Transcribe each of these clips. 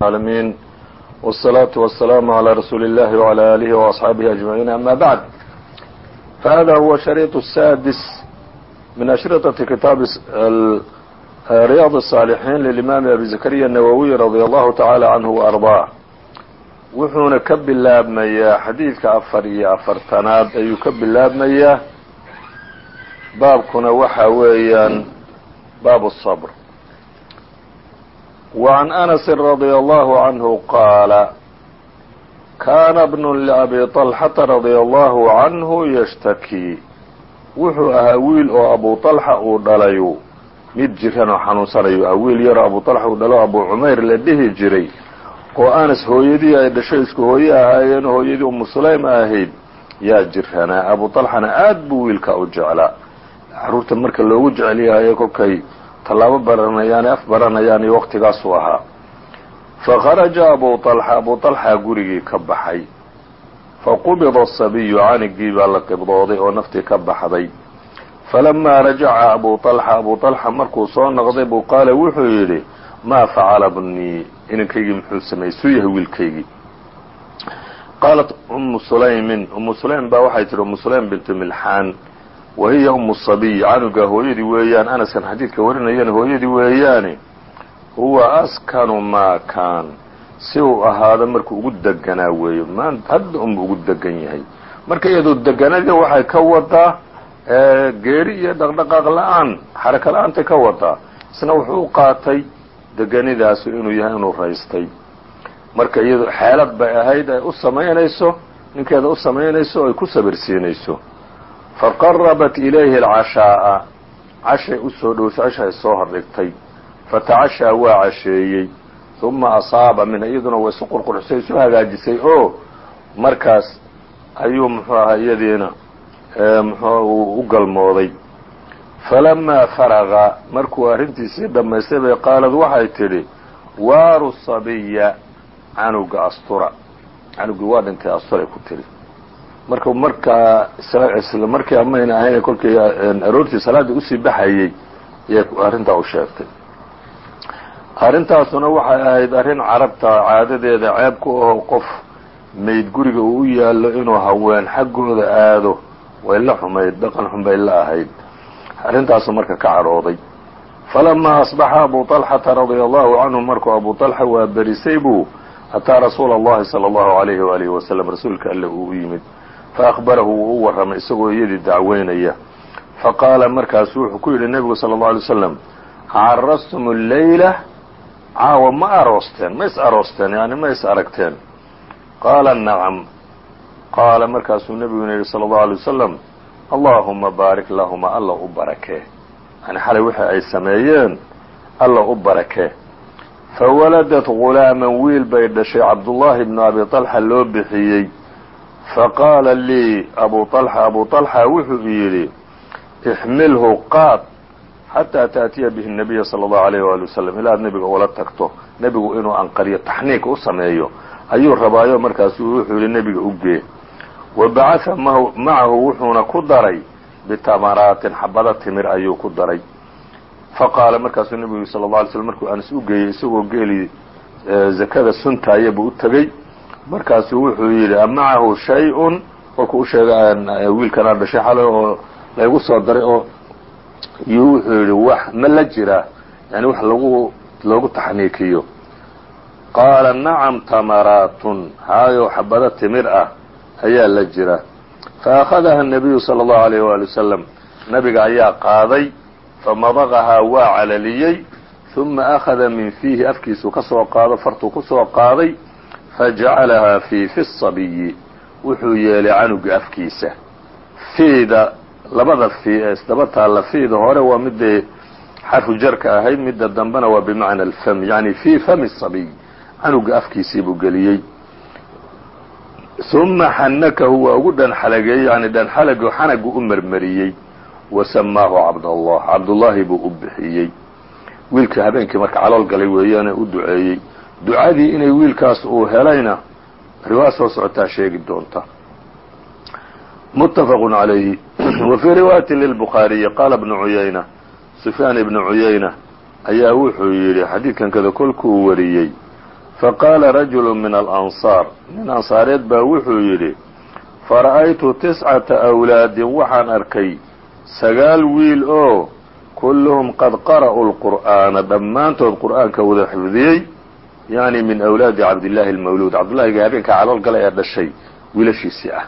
العالمين والصلاة والسلام على رسول الله وعلى آله وأصحابه أجمعين أما بعد فهذا هو شريط السادس من أشرطة كتاب رياض الصالحين للإمام أبي زكريا النووي رضي الله تعالى عنه وأرضاه wuxuuna ka bilaabmayaa xadiidka afar iyo afartanaad ayuu ka bilaabmayaa baabkuna waxa weeyaan baabu الصبر وعن أنس رضي الله عنه قال كان ابن لأبي طلحة رضي الله عنه يشتكي wuxuu ahaa wiil oo abu طلحة uu dhalayu mid jiran oo xanuunsanayu ah wiil yaroo abu طلحة uu dhalo abu cumayr la dhihi jiray oo anas hooyadii ay dhashay isku hooye ahaayeen hooyadii umu sulaym ahayd yaa jiranaa abu طلحana aad buu wiilkaa u jeclaa caruurta marka loogu jecel yahayo kolkay tallaabo baranayaan af baranayaan iyo waqtigaasuu ahaa. Fakharaja abuu alxa abuu alxaa gurigii ka baxay. Faqubida asabiyu canigii baa la qibdooday oo naftii ka baxday. Falamaa rajaca abuu alxa abuu alxa markuu soo noqday buu qaala wuxuu yidhi maa facala bnii inankaygii muxuu sameeyey suu yahay wiilkaygii. Qaalat ummu sulaymin umu sulaym baa waxay tihi umu sulaym bintu milxaan wa hiya umu sabiy canuga hooyadii weeyaan anaskan xadiidka warinayana hooyadii weeyaani huwa askanu maa kaan si uu ahaado markuu ugu deganaa weeyo maan hadda unbu ugu degan yahay marka iyadoo deganadii waxay ka wadaa geeri iyo dhaqdhaqaaq la'aan xaraka la'aantay ka wadaa isna wuxuu u qaatay deganidaasu inuu yahay inuu raystay marka iyado xeelad bay ahayd ay u samaynayso ninkeeda u samaynayso o ay ku sabirsiinayso faqarabat ilayhi alcashaa'a cashay u soo dhowsay cashay soo hordhigtay fatacashaa waa casheeyey uma asaaba minha iyaduna way isu qurqurxisay isu hagaajisay oo markaas ayuu muxuu ahaa iyadiina muxuu u galmooday falamaa faraqa markuu arrintiisii dhammaystay bay qaalad waxay tidhi waaru sabiya canuga astura canugii waa dhintay asturay ku tidhi marka markaa isla markii amayna ahayn kolkii aroortii salaadii usii baxayey ayay arrintaa u sheegtay arrintaasuna waxay ahayd arrin carabta caadadeeda ceeb ku aho qof mayd guriga uu u yaallo inuu haween xaggooda aado way la xumayd dhaqan xun bay la ahayd arrintaasu marka ka cadhooday falamaa asbaxa abu طalxata radia allahu canhu markuu abu طalxa waa berisay buu ataa rasuula allahi salى allahu alayhi waalihi wasalam rasuulka alle uu u yimid faakbarahu wuu u warramay isagoo iyadii dacweynaya faqaala markaasu wuxuu ku yidhi nebigu sala allau alay slam carastum alleyla caawa ma aroosteen ma is aroosteen yani ma is aragteen qaala nacam qaala markaasuu nebiguna yidhi sala allahu alay wasalam allaahuma baarik lahuma alla u barakee yani xalay wixii ay sameeyeen alla u barakee fawaladat gulaaman wiil bay dhashay cabdullaahi bnu abi talxa loo bixiyey faqaala lii abu طalxa abu طalxa wuxuu yidhi ixmilhu qaad xataa taأtiya bihi الnabiya salى الlahu عalيyh wali waslm ilaa ad nebiga ula tagto nebigu inuu anqariyo taxniik u sameeyo ayuu rabaayo markaasu wuxuu yihi nebiga u gee wa bacaثa macahu wuxuuna ku daray bitamaraatin xabado timir ayuu ku daray faqaala markaasuu nebigu sal الla alay slm markuu anas u geeyey isagoo geeli zakada suntaaya buu u tegey markaasuu wuxuu yidhi amacahu shay-un kolkuu u sheegay wiilkanaa dhashay xalay oo laygu soo daray oo yuu wuxuu yidhi wax ma la jiraa yani wax lagu loogu taxniikiyo qaala nacam tamaraatun haayo xabado timir ah ayaa la jira faأkhadaha الnabiyu salى الlahu عalيyh wali wasalam nabiga ayaa qaaday famadaqahaa waa calaliyey ثuma akhada min fiihi afkiisuu ka soo qaado fartuu ku soo qaaday fajacalahaa fii fi sabiyi wuxuu yeelay canuga afkiisa. Fiida labada fii ee isdaba taalla fiida hore waa midday xarfu jarka ahayd midda dambena waa bimacna alfam yani fii fami sabiy. Canuga afkiisii buu geliyey. Uma xanakahu waa ugu dhanxalageeyey yani dhanxalagu xanagu u marmariyey. Wa cabdallah. Cabdullaahi buu u bixiyey. Wiilkii habeenkii marka calool galay weeyaane u duceeyey ducadii inay wiilkaas uu helayna riwaaya soo socotaa sheegi doonta. Mutafaq calayhi wa fii riwaayati lilbukhaariyi qaala bnu cuyayna sufyaan ibnu cuyayna ayaa wuxuu yidhi xadiidkan kada kolkuu wariyey faqaala rajulu min alansaar nin ansaareed baa wuxuu yidhi fara'aytu tiscata awlaadin waxaan arkay sagaal wiil oo kulluhum qad qara'uu lqur'aana dhammaantood qur'aanka wada xifdiyey yani min awlaadi cabdillaahi almawluud cabdullahiga habeenka calool gala ee dhashay wiilashiisii ah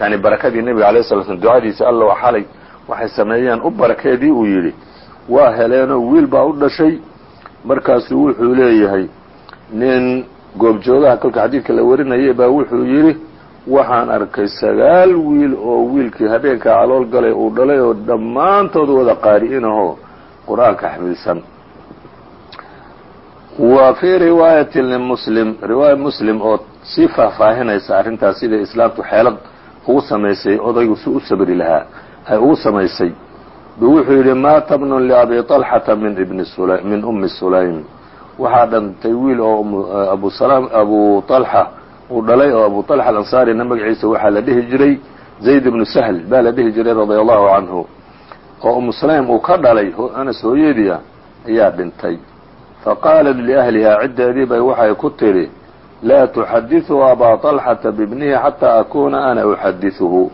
yani barakadii nebiga alay sala slam ducadiisa alla xalay waxay sameeyeen u barakeedii uu yidhi waa heleenoo wiil baa u dhashay markaasuu wuxuu leeyahay nin goobjoogaha kolka xadiidka la warinayay baa wuxuu yidhi waxaan arkay sagaal wiil oo wiilkii habeenka calool galay uu dhalay oo dhammaantood wada qaari'inahoo qur'aanka xifdisan wa fii riwaayatin limuslim riwaaya muslim oo sii faahfaahinaysa arrintaas sida islaamtu xeelad ugu samaysay odaygu si u sabri lahaa ay ugu samaysay buu wuxuu yidhi maata bnun liabi طalxata min ibni sula min ummi sulaym waxaa dhantay wiil oo abu salaam abu طalxa uu dhalay oo abu طalxa alansaarina magaciisa waxaa la dhihi jiray zayd ibnu sahl baa la dhihi jiray radia allahu canhu oo umu sulaym uu ka dhalay anas hooyadii ah ayaa dhintay faqaalat liahlihaa ciddeedii bay waxay ku tidhi laa tuxadiثuu abaa طalxata bibnihi xataa akuuna ana uxadiثuhu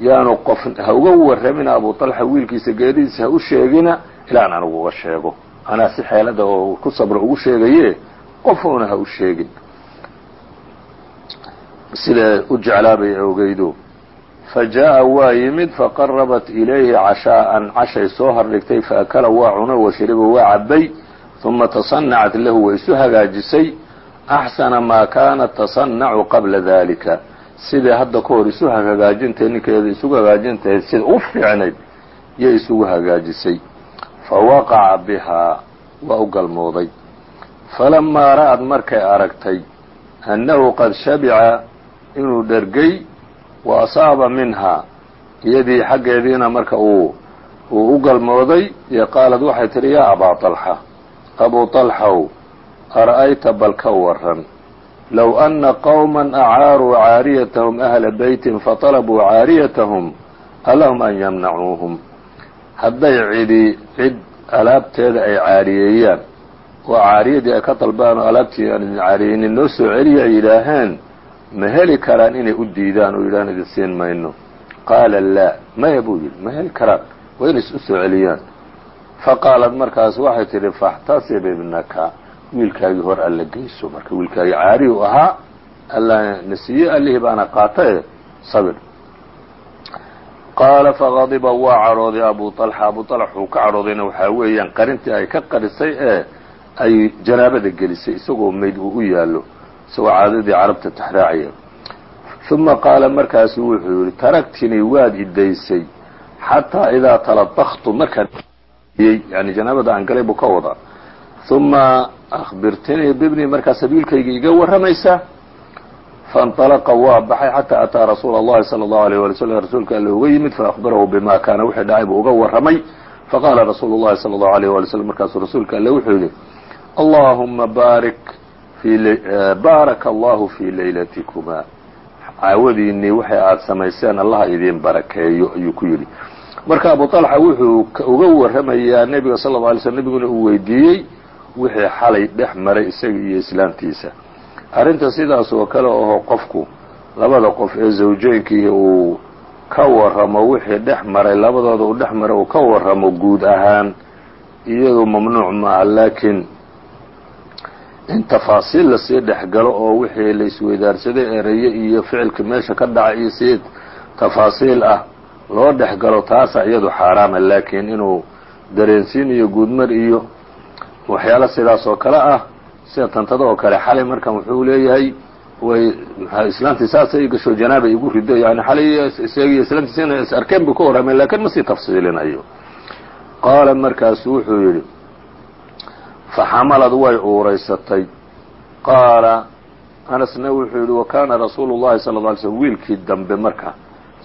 yaanu qof ha uga warramina abu طalxa wiilkiisa geeridiisa ha u sheegina ilaa an anigu uga sheego anaa si xeelada oo ku sabro ugu sheegaye qofuuna ha u sheegin sida u jeclaabay ogeydo fa jaaءa waa yimid faqarabat ilayhi cashaa'an cashay soo hordhigtay faakala waa cuno washariba waa cabay uma tasanacat lahu way isu hagaajisay axsana maa kaanat tasanacu qabla dalika sidai hadda ka hor isu hagaajintahay ninkeeda isugu hagaajintahayd sida u fiicnayd yay isugu hagaajisay fawaqaca bihaa waa u galmooday falamaa ra'ad markay aragtay annahu qad shabica inuu dhergay wa asaaba minhaa iyadii xaggeediina marka uu u galmooday iyo qaalad waxay tidhi yaa abaa طalxa abuu طalxow ara'ayta bal ka waran low ana qowma acaaruu caariyatahum ahla beytin faطalabuu caariyatahum alahum an yamnacuuhum. Hadday cidi cid alaabteeda ay caariyeeyaan oo caariyadii ay ka dalbaan oo alaabtii aan caariyeynin noo soo celiya ay yidhaaheen ma heli karaan inay u diidaan? Oo yidhahaan idin siin mayno. Qaala laa. Maya buu yidhi ma heli karaan? Waa inay u soo celiyaan faqaalat markaas waxay tidhi faxtasib ibnaka wiilkaagii hor alla geyso marka wiilkaagii caari u ahaa alla nasiye allihii baana qaatae sabir qaala faqadiba waa cadhooday abu طalxa abu طalx uu ka cadhoodayna waxaa weeyaan qarintii ay ka qarisay ee ay janaabada gelisay isagoo mayd uu u yaallo isagoo caadadii carabta taxraacaya uma qaala markaasu wuxuu yihi taragtinii waad idaysay xataa idaa taladaktu markaan yani janaabada aan galay buu ka wadaa uma akhbirtinii bibni markaasaad wiilkayga iga warramaysaa faاnطalaqa waa baxay xataa ataa rasuula اllahi salى اllahu alيyه wali slm rasuulka alle uga yimid faأkhbarahu bima kaana wixii dhacay buu uga warramay faqaala rasuulu اllahi salى اllahu alيyه wali slm markaasuu rasuulka alle wuxuu yihi allahuma baarik baaraka allahu fii laylatikuma caawadiinii waxay aada samayseen allaha idiin barakeeyo ayuu ku yidhi marka abu طalxa wuxuu uga warramayaa nebiga sal lla alay slm nebiguna uu weydiiyey wixii xalay dhex maray isaga iyo islaamtiisa. Arrinta sidaas oo kale aho qofku labada qof ee zawjooyinkii uu ka warramo wixii dhex maray labadooda uu dhex maray uu ka warramo guud ahaan iyadu mamnuuc maaha laakiin in tafaasiil la sii dhex galo oo wixii la isweydaarsaday eraye iyo ficilka meesha ka dhacay iyo si tafaasiil ah loo dhex galo taasa iyadu xaaraama laakiin inuu dareensiin iyo guudmar iyo waxyaalo sidaas oo kale ah sida tantada oo kale xalay markan wuxuu leeyahay way islaantii saasay gasho janaaba igu rido yani xalay isagiyo islaantiisa inay is arkeen buu ka warramay lakiin ma sii tafsiilinayo. Qaala markaasu wuxuu yidhi faxamalad way uuraysatay. Qaala anasna wuxuu yidhi wa kaana rasuulu llahi sala lla alay slm wiilkii dambe marka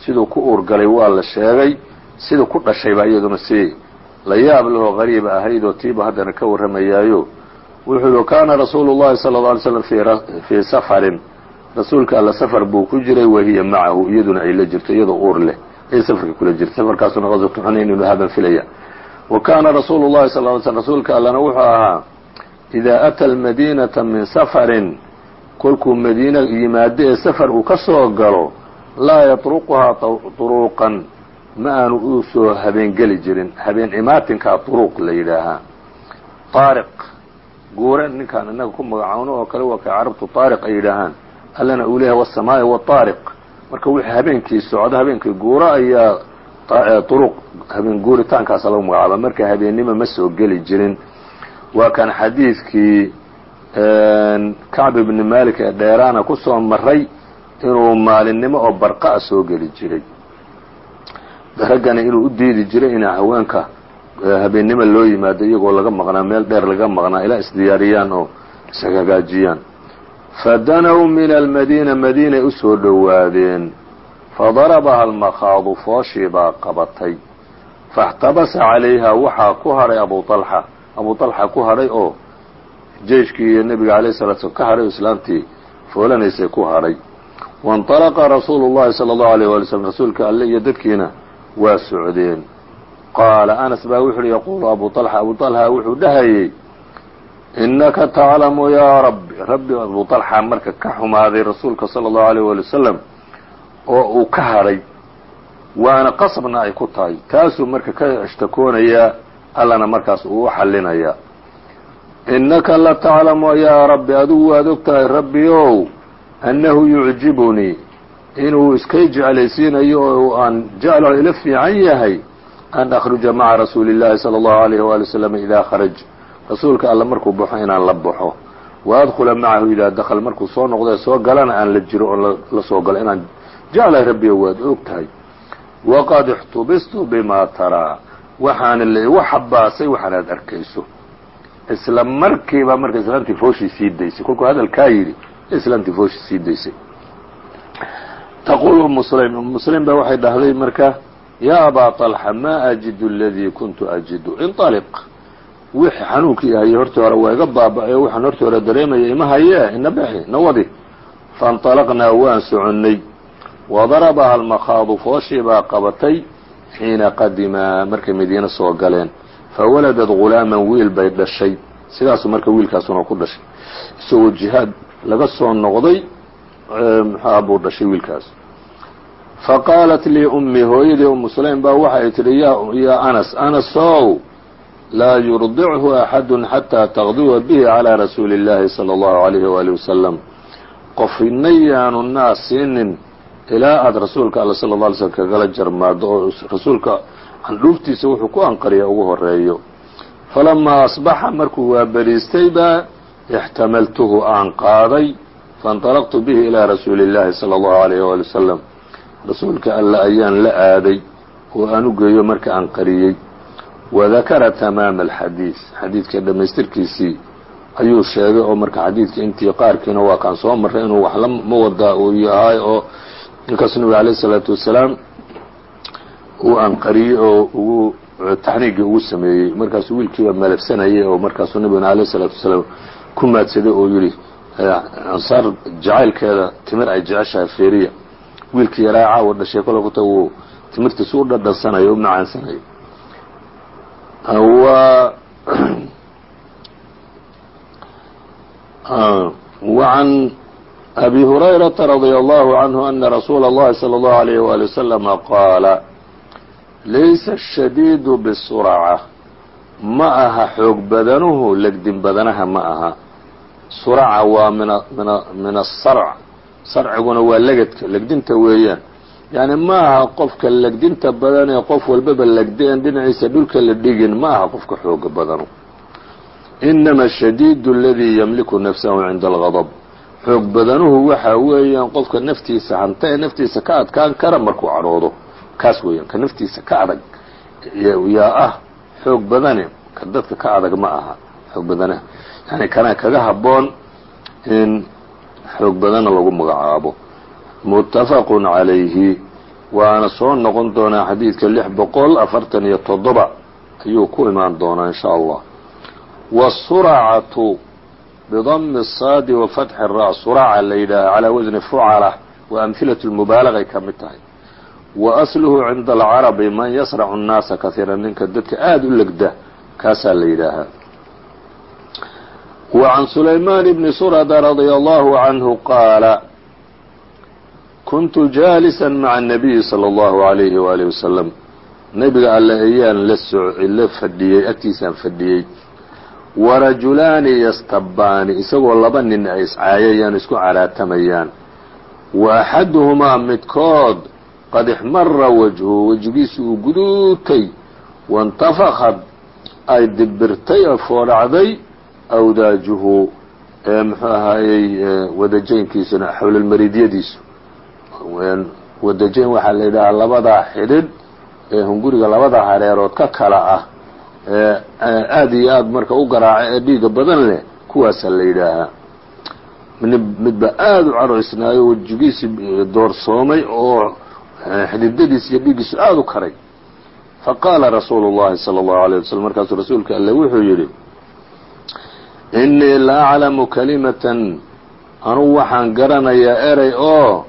siduu ku uurgalay waa la sheegay siduu ku dhashayba iyaduna si la yaab lahoo qariiba ahayd oo tiiba haddana ka warramayaayo. Wuxuu yihi kaana rasuulu llahi sala alla alay slam fii safarin. Rasuulka alla safar buu ku jiray wahiya macahu iyaduna ay la jirto iyadoo uur leh. Ay safarka kula jirta safarkaasuna qaswatu xunayn inu haban filaya. Wa kaana rasuulu llahi sal ly slm rasuulka allana wuxuu ahaa idaa ata almadiinata min safarin kolkuu madiina yimaado ee safar uu ka soo galo laa yatruquhaa turuuqan ma aanu u soo habeengeli jirin habeen imaatinkaa turuuq la yidhaahaa. Taariq guure ninkaan innaga ku magacawno oo kale waa kay carabtu taariq ay yidhaahaan. Allana uu leeyahay wasamaa'i wataariq marka wixii habeenkii socda habeenkii guuro ayaa turuq habeen guuritaankaasa lagu magacaaba. Marka habeennimo ma soo geli jirin. Waa kan xadiidkii kacb ibni malik ee dheeraana ku soo maray inuu maalinnimo oo barqa-a ah soo geli jiray. Raggana inuu udiidi jiray inaa haweenka habeennimo loo yimaado iyagoo laga maqnaa meel dheer laga maqnaa ilaa isdiyaariyaan oo ishagaajiyaan fadanow min almadiina madiinay u soo soo dhowaadeen. Fadarabaha almakhaadu fooshii baa qabatay. Faxtabasa calayha waxaa ku hadhay abu alxa abu alxa ku hadhay oo jeyshkii iyo nebiga alayh salatu slam ka hadhay oo islaamtii foolanaysay ku hadhay waاnطalaqa rasuulu الlahi salى الlahu عalيه wali slm rasuulka alle iyo dadkiina waa socdeen qaala anas baa wuxu uhi yaquulu abu طalxa abu طalxa wuxuu dhahayey inaka taclamu yaa rabbi rabbi abu طalxa marka ka xumaaday rasuulka salى الlahu عalيه wali wasalam oo uu ka hadhay waana qasabna ay ku tahay taasuu marka ka ishtakoonayaa allana markaas uu u xallinayaa innaka la taclamu yaa rabbi adigu waad og tahay rabbi ow annahu yucjibunii inuu iskay jeclaysiinayo oo aan jeclaho ila fiican yahay an akhruja maca rasuuli اllahi salى اllahu alayh wali wasalam idaa kharaj rasuulka alle markuu baxo inaan la baxo wa adkhula macahu idaa dakl markuu soo noqdee soo galana aan la jiro oo la soo galo inaan jeclahay rabbiyo waad og tahay waqad ixtubistu bimaa taraa waxaana la igu xabaasay waxaanaad arkayso isla markiiba marka islaamtii fooshii sii daysay kolkuu hadalkaa yidhi islaamtii fooshii sii daysay taqul umu sulaym umu sulaym ba waxay dhahday marka yaa abaa طalxa maa ajidu aladii kuntu ajidu inطaliq wixii xanuunkii hayay hortii hore waa iga baaba-ay o waxaan hortii hore dareemaya ima hayee ina bixi na wadi faاnطalaqnaa waan soconnay wadarabaha almakhaadu fooshii baa qabatay xiina qadimaa markay madiine soo galeen fawaladad gulaaman wiil bay dhashay sidaasu marka wiilkaasuna ku dhashay isagoo jihaad laga soo noqday muxuaha buu dhashay wiilkaas faqaalat lii ummi hooyadii umu sulaym baa waxay tidhi yaa anas anasow laa yurdichu axadu xataa taqduwa bihi calىa rasuuli اllahi salى اllahu alayhi wali wasalam qofina yaanu naas siinin ilaa aada rasuulka alla sala lla alay slm kagala jarmaado oo rasuulka candhuuftiisa wuxuu ku anqariya ugu horeeyo falamaa asbaxa markuu waaberiistay baa ixtamaltuhu aan qaaday faاnطalaqtu bihi ilaa rasuuli اllahi salى اllahu alayh wali wasalam rasuulka alle ayaan la aaday oo aan u geeyo marka aan qariyey wadakara tamaama alxadiid xadiidka dhammaystirkiisii ayuu sheegay oo marka xadiidka intii qaarkiina waa kaan soo marray inuu wax la ma wadaa uu yahay oo ninkaasuu nabiga alayh isalaatu wasalaam uu anqariyey oo ugu taxniigii ugu sameeyey markaasuu wiilkiiba malabsanayay oo markaasuu nabigana alayh isalaatu wasalaam ku maadsaday oo yidhi ansaar jacaylkeeda timir ay jeceshahay feeriya wiilkii yaraa caawa dhashay kole kuta uu timirtiisu u dhadhansanayo u macaansanayo وعن أbي هريرة رضي الله عنه أن رsuuل الlhi صلى الله عليه وaلي وسلم qاaل laysa الشhديد bالسرعة ma aha xoog badanuhu legdin badanaha ma aha. Suraca waa min asarc sarciguna waa legadka legdinta weeyaan. Yani ma aha qofka legdinta badan ee qof walbaba legdeen dhinaciisa dhulka la dhigin ma aha qofka xooga badanu. Inama shadiidu aladii yamliku nafsahu cinda algadab xoog badanuhu waxa weeyaan qofka naftiisa hanta ee naftiisa ka adkaan kara markuu cadhoodo. Kaas weeyaan ka naftiisa ka adag. Yaa ah xoog badane dadka ka adag ma aha xoog badana yani kana kaga haboon in xoog badana lagu magacaabo. Muttafaqun calayhi. Waana soo noqon doonaa xadiidka lix boqol afartan iyo toddoba. Ayuu ku imaan doonaa in sha allah wasuracatu bidami saadi wafatxi ra suraca la yidhaaha calaa wasni fucala wa amhilat lmubaalaغay ka mid tahay wa asluhu cinda alcarabi man yasracu nnaasa kahiira ninka dadka aada u legda kaasaa la yidhaahaa. wa can sulaymaan bni surada radia allahu canhu qaala kuntu jaalisan maca annabiyi sala allahu alayhi waalihi wasalam nebiga alle ayaan la socla fadhiyey agtiisaan fadhiyey wa rajulaani yastabaani isagoo laba nin ay iscaayayaan isku caraatamayaan wa axaduhumaa midkood qad ixmara wajhu wejigiisu uu guduutay waintafakad ay dibirtay oo foodhacday awdaajuhu muxuu ahaayey wadajaynkiisuna xawlalmariidyadiisu wadajayn waxaa la yidhahaa labadaa xidhidh ee hunguriga labada hareerood ka kala ah ee aada iyo aada marka u garaaca ee dhiiga badan leh kuwaasaa la yidhaahaa midba aada u cadhaysnaayo wejigiisi doorsoomay oo xididadiis iyo dhiiggiisu aada u karay. Faqaala rasuulu llahi sala allahu alayh waslm markaasuu rasuulka alle wuxuu yidhi innii la aclamu kalimatan anugu waxaan garanayaa erey oo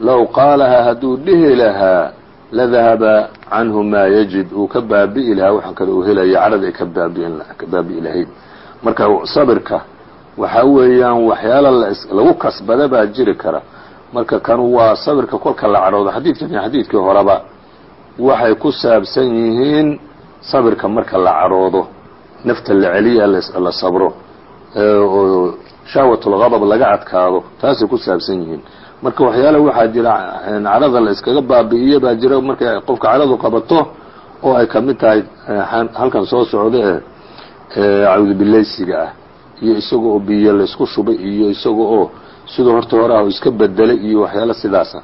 low qaalahaa hadduu dhihi lahaa ladahaba canhu maa yajid uu ka baabi'i lahaa waxaan kale uu helaya cadhada ay ka baabi'i lahayd. Marka sabirka waxaa weeyaan waxyaala lagu kasbada baa jiri kara marka kan waa sabirka kolka la cadhoodo xadiidkan iyo xadiidkii horeba waxay ku saabsan yihiin sabirka marka la cadhoodo nafta la celiya la sabro oo shahwatulgadab laga adkaado taasay ku saabsan yihiin. Marka waxyaala waxaa jira cadhada la iskaga baabi'iyo baa jira markay qofka cadhadu qabato oo ay ka mid tahay halkan soo socda ee cawdubileysiga ah iyo isaga oo biyo laysku shubay iyo isaga oo siduu horta hore ah iska bedelay iyo waxyaala sidaasa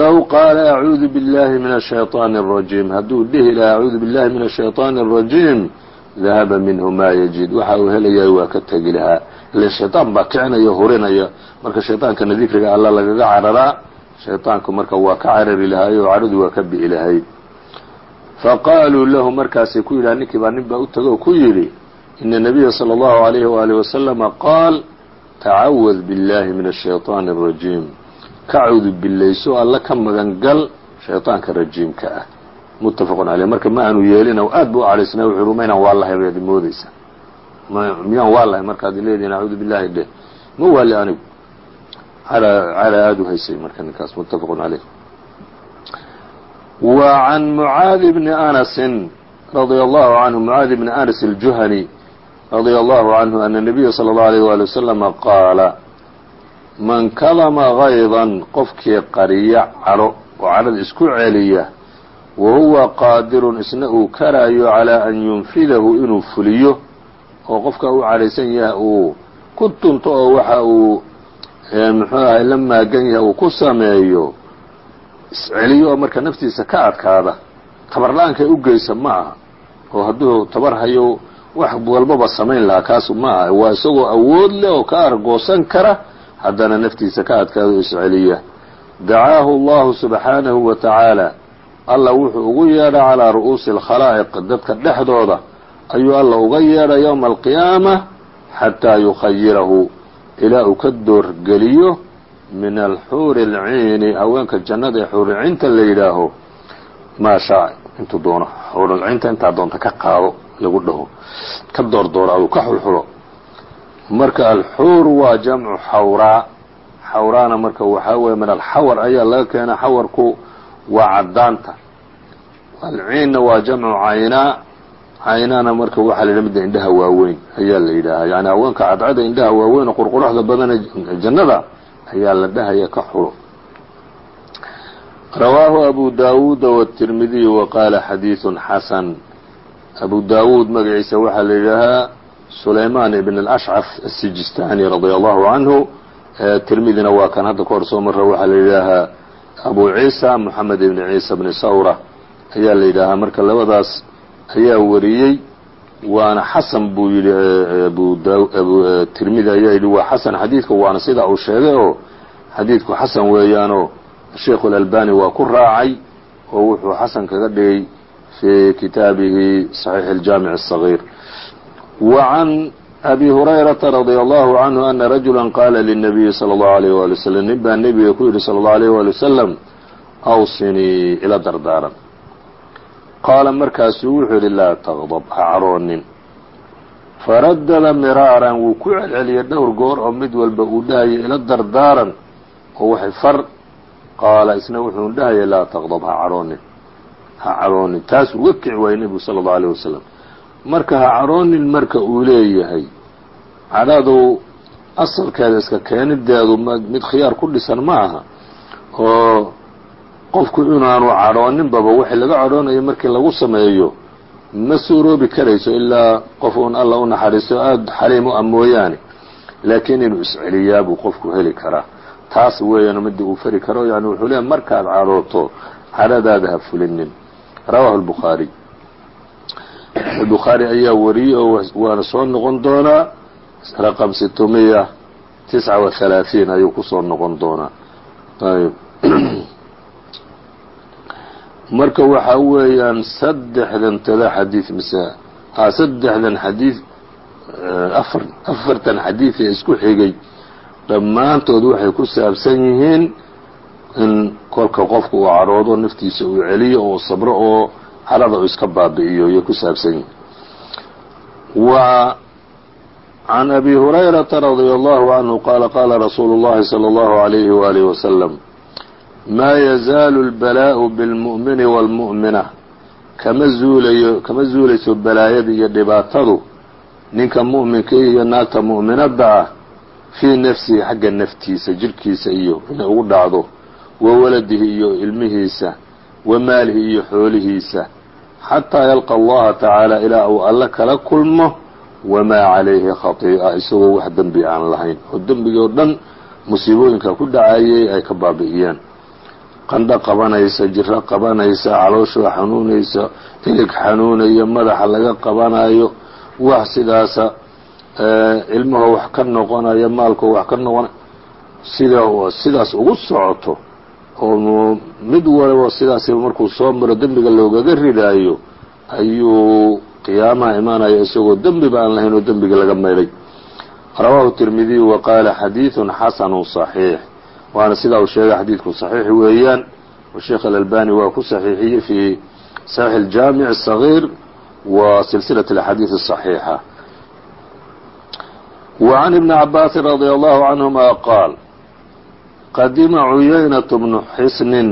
low qaala acuudu biاllahi min الshayطaani الrajiim hadduu dhihi lahaa acuudu biاllahi min الshayطaani الrajiim dahaba minhu ma yajid waxa uu helaya waa ka tegi lahaa ile shayطaan baa kicinaya hurinaya marka shayطaankana dikriga alla lagaga cararaa shayطaanku marka waa ka carari lahaay oo cadhadu waa ka bi'i lahayd faqaaluu lahu markaasay ku yidhaha ninkii baa nin baa u tago oo ku yidhi ina الnabiya slى اllahu عalayhi waalih waslama qaal tacawad biاllahi min الshayطaani الrajiim ka cawdubillayso alla ka magan gal shayطaanka rajiimka ah muttafaqun caleyh marka ma aanu yeelin aad bu u cadhaysnaa wuxu ui maynaan waa lahay baad moodeysaa miyaan waa lahay markaad leedihin acuudu billahi dheh ma waali anigu cadha aada u haysay marka ninkaas muttafaqun caleyh wa can mucaadi bni anasin radia allahu canhu mucaadi bni anas aljuhani radia allahu canhu ana nabiya sala allahu alayh waali wasalama qaala man kadama gaydan qofkii qariya cadho oo cadhada isku celiya wa huwa qaadirun isna uu karaayo calaa an yunfidahu inuu fuliyo oo qofka u cadhaysan yahay uu ku tunto oo waxa uu muxuu ahay la maagan yahay uu ku sameeyo isceliyo oo marka naftiisa ka adkaada tabar la'aankay ma aha oo hadduu tabar hayo wax walbaba samayn lahaa kaasu ma aha. Waa isagoo awood leh oo ka argoosan kara haddana naftiisa ka adkaada oo isceliya dacaahu allahu subxaanahu wa tacaala. Allah wuxuu ugu yeedha calaa ru'uusi alkhalaa'iq dadka dhexdooda. Ayuu alla uga yeedha yowma alqiyaama xataa yukhayirahu. Ilaa uu ka doorgeliyo min alxuuri alciini haweenka jannada ee xuurulciinta la yidhaaho. Maa shaa intuu doono xuurulciinta intaa doonta ka qaado lagu dhaho. Ka doordooraado ah ka xulxulo. Marka alxuur waa jamcu xawraa xawraana marka waxaa weeye min alxawar ayaa laga keenaa xawarku waa cadaanta alciinna waa jamcu caynaa caynaana marka waxaa la yidhaha midda indhaha waaweyn ayaa la yidhaahaa. Yani haweenka cadcada indhaha waaweyn oo qurquruxda badanee jannada ayaa la dhahaya ka xulo. Rawaahu abu daawuuda wاtirmidiy wa qaala xadiiثu xasan abu daawuud magaciisa waxaa la yidhaahaa sulayman ibn اlashcaf asijistani radia allahu canhu tirmidina waa kan hadda ka hor soo mara waxaa la yidhaahaa abu ciisa moxamed ibn ciisa bni sawra. Ayaa la yidhaahaa marka labadaas ayaa wariyey waana xasan buu yidhi abu tirmidi ayaa yidhi waa xasan xadiidka waana sida uu sheegay oo xadiidku xasan weeyaanoo sheikhu اlalbani waa ku raacay oo wuxuu xasan kaga dhigay fi kitaabihi صaxiix اljaamic الصaغيir wa can abi hurayrata radia allahu canhu ana rajula qaala lلnabiyi salى اllahu alayh wali waslm nin baa nebiga ku yidhi salى اllahu alayh wali wasalam awsinii ila dardaaran qaala markaasuu wuxuu yidhi laa taqdab ha caroonin faradada miraaran wuu ku celceliyay dhowr goor oo mid walba uu dhahayay ila dardaaran oo waxay far qaala isna wuxuu dhahayay laa taqdab ha cadhoonin ha cadhoonin taas uga kici waayey nebigu sala allau alayh wasalam marka ha cadhoonin marka uu leeyahay cadhadu asalkeeda iska keenideedu mid khiyaar ku dhisan ma aha. Oo qofku inaanu cadhooninbaba wixii laga cadhoonayo markii lagu sameeyo ma suuroobi karayso ilaa qof uun alla u naxariisto aada xaliim u ah mooyaane. Laakiin inuu isceliyaa buu qofku heli karaa taas weeyaan midda uu fari karo yani wuxuu leeyahy markaad cadhooto cadhadaada ha fulinin rawahu lbukhaariy bukhaari ayaa wariyey oo waana soo noqon doonaa raqam sitomiya tisca wa halaaثiin ayuu ku soo noqon doonaa. Ayb marka waxa weeyaan saddexdan tada xadiid mise saddexdan xadiid afar afartan xadiid ee isku xigay dhammaantood waxay ku saabsan yihiin in kolka qofku uu caroodo naftiisa uu celiyo oo sabro oo carada uu iska baabi'iyo iyo ku saabsan yahay. Wa can abi hurayrata radia allahu canhu qaala qaala rasuulu llahi sala allahu alayhi waalihi wasalam maa yazaalu albalaa'u bilmu'mini waalmu'mina kama zuulayo kama zuulayso balaayada iyo dhibaatadu ninka mu'minka iyo naagta mu'minada ah fii nafsihi xagga naftiisa jirkiisa iyo inay ugu dhacdo wa waladihi iyo ilmihiisa wa maalihi iyo xoolihiisa xataa yalqa allaha tacaala ilaa uu alle kala kulmo wamaa calayhi khatii'a isagoo wax dembi aan lahayn. Oo dembigii oo dhan musiibooyinka ku dhacayay ay ka baabi'iyeen qandho qabanaysa jiro qabanaysa calooshoo xanuunaysa ilig xanuunaya madaxa laga qabanayo wax sidaasa ilmaho wax ka noqonaya maalko wax ka noqonay sida sidaas ugu socoto oo mid waliba sidaas markuu soo maro dembiga loogaga ridaayo ayuu qiyaamaha imaanaya isagoo dembiba aan lahayn oo dembiga laga maydhay rawaahu tirmidiy wa qaala xadiidun xasanu صaxiix waana sidaa uu sheegay xadiidku صaxiix weeyaan sheekh alalbani waa ku saxiixiyey fi saxiix اljaamic الصaغيir wa silsilaة اlaxaadiiث الصaxiixa wa can ibni cabaasi radi allahu canهuma qaal qadima cuyaynaة bnu xisnin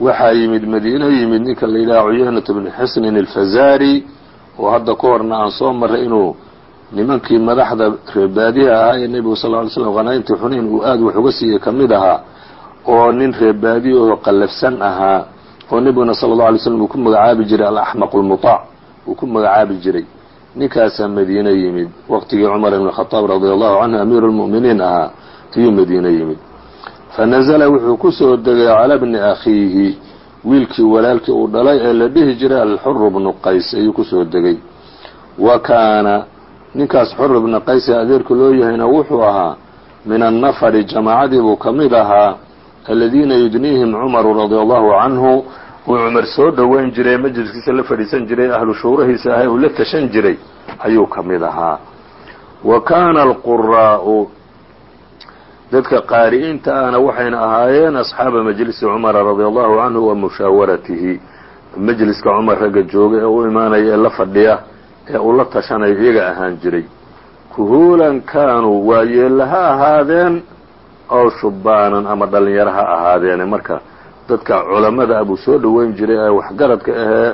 waxaa yimid madiino yimid ninka la yidhaha cuyaynaة bnu xisnin alfazari oo hadda ka horna aan soo maray inuu nimankii madaxda reebaadiha ahaa ee nebigu sal ly slam qanayntii xunayn uu aada wax uga siiyey ka mid ahaa. Oo nin reebaadiya oo qallafsan ahaa. Oo nebiguna sala allau alay slam uu ku magacaabi jiray alaxmaq lmutaac uu ku magacaabi jiray. Ninkaasaa madiine yimid. Waqtigii cumar ibn khadaab radia allahu canhu amiiru lmu'miniin ahaa. Ayuu madiine yimid fa nazala wuxuu ku soo degay cala bni akhiihi wiilkii walaalkii uu dhalay ee la dhihi jiray alxuru bnu qays ayuu ku soo degay wa kaana ninkaas xur bna qayse adeerku loo yahayna wuxuu ahaa min annafari jamaacadii buu ka mid ahaa aladiina yudniihim cumaru radia allahu canhu uu cumar soo dhoweyn jiray majliskiisa la fadhiisan jiray ahlu shuurahiisa ahay uu la tashan jiray ayuu ka mid ahaa wa kaana alquraa'u dadka qaari'iinta ahna waxayna ahaayeen asxaaba majlisi cumara radia allahu canhu wa mushaawaratihi majliska cumar ragga jooga ee u imaanaya ee la fadhiya ee uu la tashanayo iyaga ahaan jiray. Kuhuulan kaanuu waayeella ha ahaadeen ow shubbaanan ama dhalinyaro ha ahaadeene marka dadka culamada abuu soo dhoweyn jiray ee waxgaradka ahee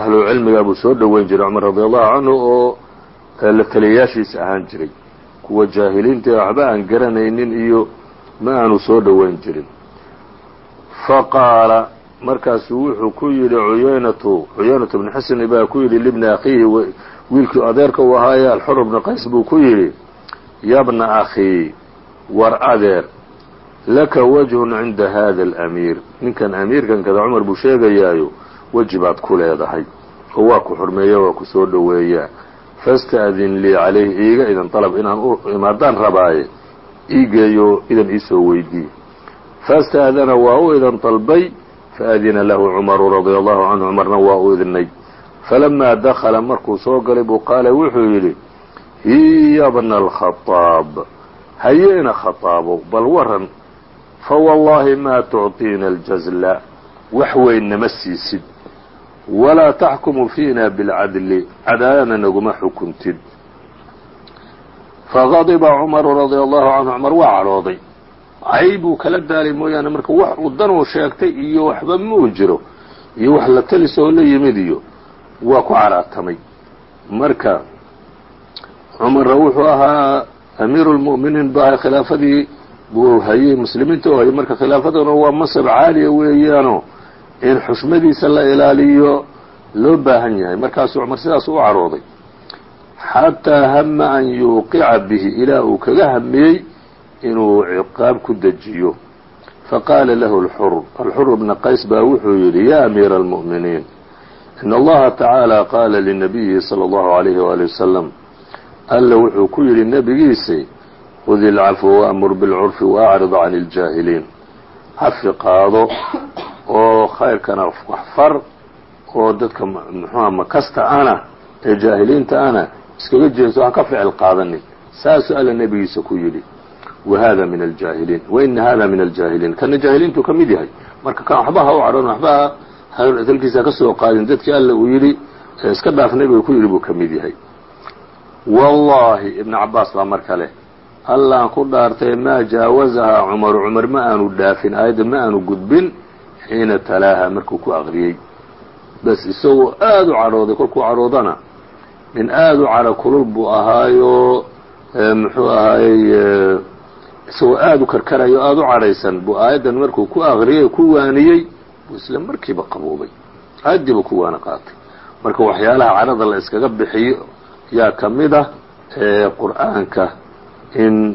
ahlu cilmiga abuu soo dhoweyn jiray cumar radi allahu canhu oo la taliyayaashiisa ahaan jiray kuwa jaahiliinta waxba aan garanaynin iyo ma aanu soo dhoweyn jirin. Faqaala markaasuu wuxuu ku yidhi cuyaynatu cuyaynatu bni xusni baa ku yidhi libni akhiihi wiilkii adeerka uu ahaaye alxur bni qays buu ku yidhi yabna akhii war adeer laka wajhun cinda hada alamiir. Ninkan amiirkan kada cumar buu sheegayaayo weji baad ku leedahay oo waa ku xurmeeya waa ku soo dhoweeyaa fasta'din lii calayhi iiga idan dalab inaan u imaadaan rabaaye ii geeyo idan iisoo weydii fasta'dana waa u idan dalbay faadina lahu cumaru radia allahu canhu cumarna waa u idnay falamaa dakala markuu soo galay buu qaala wuxuu yidhi hiya bna alkhadaab hayeena khadaabow bal waran fawallaahi maa tucطiina aljazla wax weyn nama siisid walaa taxkumu fiina bilcadli cadaaladna naguma xukuntid faqadiba cumaru radia allahu canhu cumar waa cadhooday cay buu kala daalay mooyaane marka wax uu danuu sheegtay iyo waxba muu jiro iyo wax la talisoo la yimid iyo waa ku caraatamay marka cumarna wuxuu ahaa amiiru lmu'miniin baa khilaafadii buu hayey muslimiinta u hayay marka khilaafaduna waa masab caaliya weeyaano in xushmadiisa la ilaaliyo loo baahan yahay. Markaasuu cumar sidaas u carooday. Xataa hama an yuuqica bihi ilaa uu kaga hamiyey inuu ciqaab ku dejiyo. Faqaala lahu alxur alxur bna qays baa wuxuu yidhi ya amiira almu'miniin in allaha tacaala qaala linabiyihi salى اllahu alayhi waali wasalam alla wuxuu ku yidhi nebigiisii khudi ilcafwa waamur bilcurfi waacrid can iljaahiliin cafi qaado oo khayrkana wax far oo dadka muxuha makasta ana ee jaahiliinta ana iskaga jeeso ha ka ficil qaadanin. Saasuu alla nebigiisa ku yidhi wa hada min aljaahiliin wa ina hada min aljaahiliin. Kana jaahiliintuu ka yahay. Marka kan waxba ha u cadhan waxba dalkiisa ka soo qaadin dadkii alla uu yidhi iska dhaaf nebiga ku yidhi buu ka yahay. Wallahi ibn cabaas baa mar kale allaan ku dhaartay maa jaawazahaa cumaru cumar ma aanu dhaafin aayadda ma aanu gudbin xiina talaaha markuu ku aqriyey. Bas isagoo aada u cadhooday kolkuu cadhoodana nin aada u cadho kulul buu ahaayo muxuu ahaayey isagoo aada u karkarayo aada u cadhaysan buu aayaddan markuu ku aqriyey ku waaniyey buu isla markiiba qaboobay. Aadiiba ku waana qaatay. Marka waxyaalaha cadhada la iskaga bixiyo yaa ka mid ah ee qur'aanka in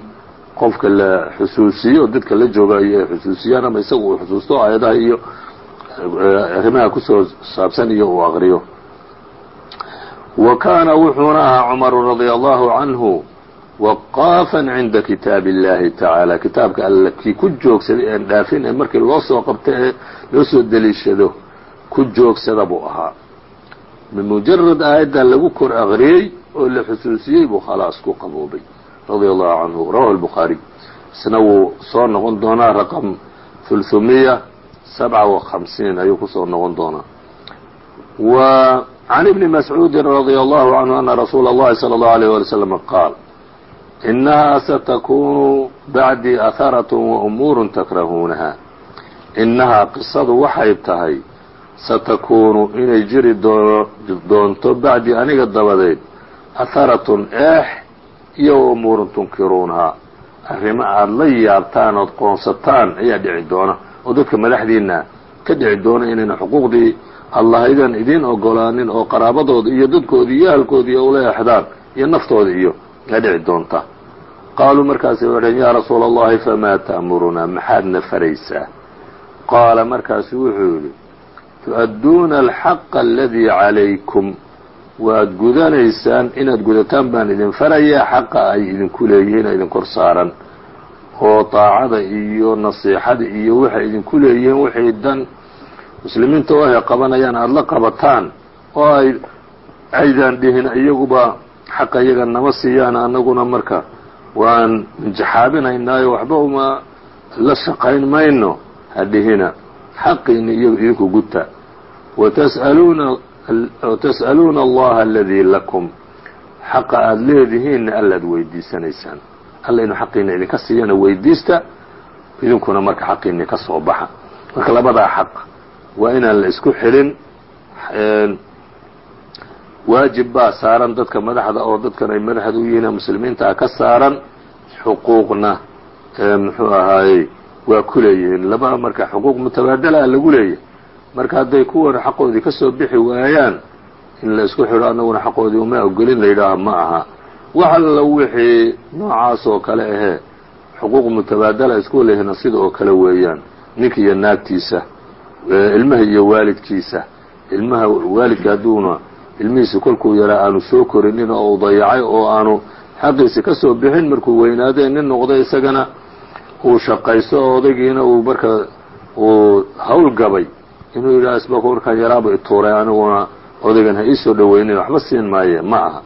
qofka la xusuusiyo dadka la joogayo ay xusuusiyaan ama isaga uu xusuusto aayadaha iyo arrimaha ku soo saabsan iyo uu aqriyo. Wa kaana wuxuuna ahaa cumaru radia allahu canhu waqaafan cinda kitaabi اllahi tacaala. Kitaabka alla kii ku joogsaday een dhaafin ee markii loo soo qabta ee loo soo deliishado ku joogsada buu ahaa. Bimujarad aayaddan lagu kor aqriyey oo la xusuusiyey buu khalaas ku qaboobay radia allahu canhu rawahu lbukhaariy isna wuu soo noqon doonaa raqam hulhumiya sabca wa hamsiin ayuu kusoo noqon doonaa wa can ibni mascuudin radia allahu canhu ana rasuula اllahi salى اllahu alيyh wali slm qaal inahaa satakunu bacdii aharat waumuuru takrahuunaha inahaa qisadu waxay tahay satakunu inay jiri doonto bacdii aniga dabadeed aharatun eex iyo umuurun tunkiruunahaa arrimo aada la yaabtaan ood qoonsataan ayaa dhici doona. Oo dadka madaxdiina ka dhici doona inayna xuquuqdii allahaydan idiin ogolaanin oo qaraabadooda iyo dadkoodii iyo ahalkoodii ula exdaan iyo naftooda iyo yaa dhici doonta. Qaaluu markaasay waxeen yaa rasuula allahi famaa ta'murunaa? Maxaadna faraysaa. Qaala markaasu wuxuu yidhi tu-adduuna alxaqa aladii calaykum waad gudanaysaan inaad gudataan baan idin farayaa xaqa ay idinku leeyihiin oo idin kor saaran. Oo daacada iyo nasiixada iyo waxay idinku leeyihiin waxay dan muslimiinta oo ay qabanayaan aada la qabataan oo ay aydaan dhihin iyaguba xaqa iyaga nama siiyaan annaguna marka waan injaxaabinaynaayo waxba uma la shaqayn mayno hadhihina xaqiini iyagu idinku guta watas'aluuna watas'aluuna allaha aladii lakum. Xaqa aada leedihiinna allaad weydiisanaysaan. Alla inuu xaqiina idinka siiyana weydiista idinkuna marka xaqiinii ka soo baxa. Marka labadaa xaq waa inaan la isku xilin waajib baa saaran dadka madaxda oo dadkan ay madaxda u yihiin muslimiintaa ka saaran xuquuqna. Muxuu ahaayey waa ku leeyihiin. Laba marka xuquuq mutabaadala lagu leeyahay marka hadday kuwan xaqoodii ka soo bixi waayaan in la isku xidho annaguna xaqoodii uma ogolin la yidhaaha ma aha. Wax alla wixii noocaas oo kale ahee xuquuq mutabaadala isku lehina sida oo kale weeyaan. Ninka iyo naagtiisa ilmaha iyo waalidkiisa. Ilmaha waalidka hadduuna ilmihiisa kolkuu yaraa aanu soo korinin oo u dayacay oo aanu xaqiisi ka soo bixin markuu weynaadee nin noqday isagana uu shaqaysto oo odaygiina uu marka uu hawl gabay inuu yidhaha isba markaan yaraaba ituuray aniguna odaygan ha iisoo dhaweynin waxba siin maaye ma aha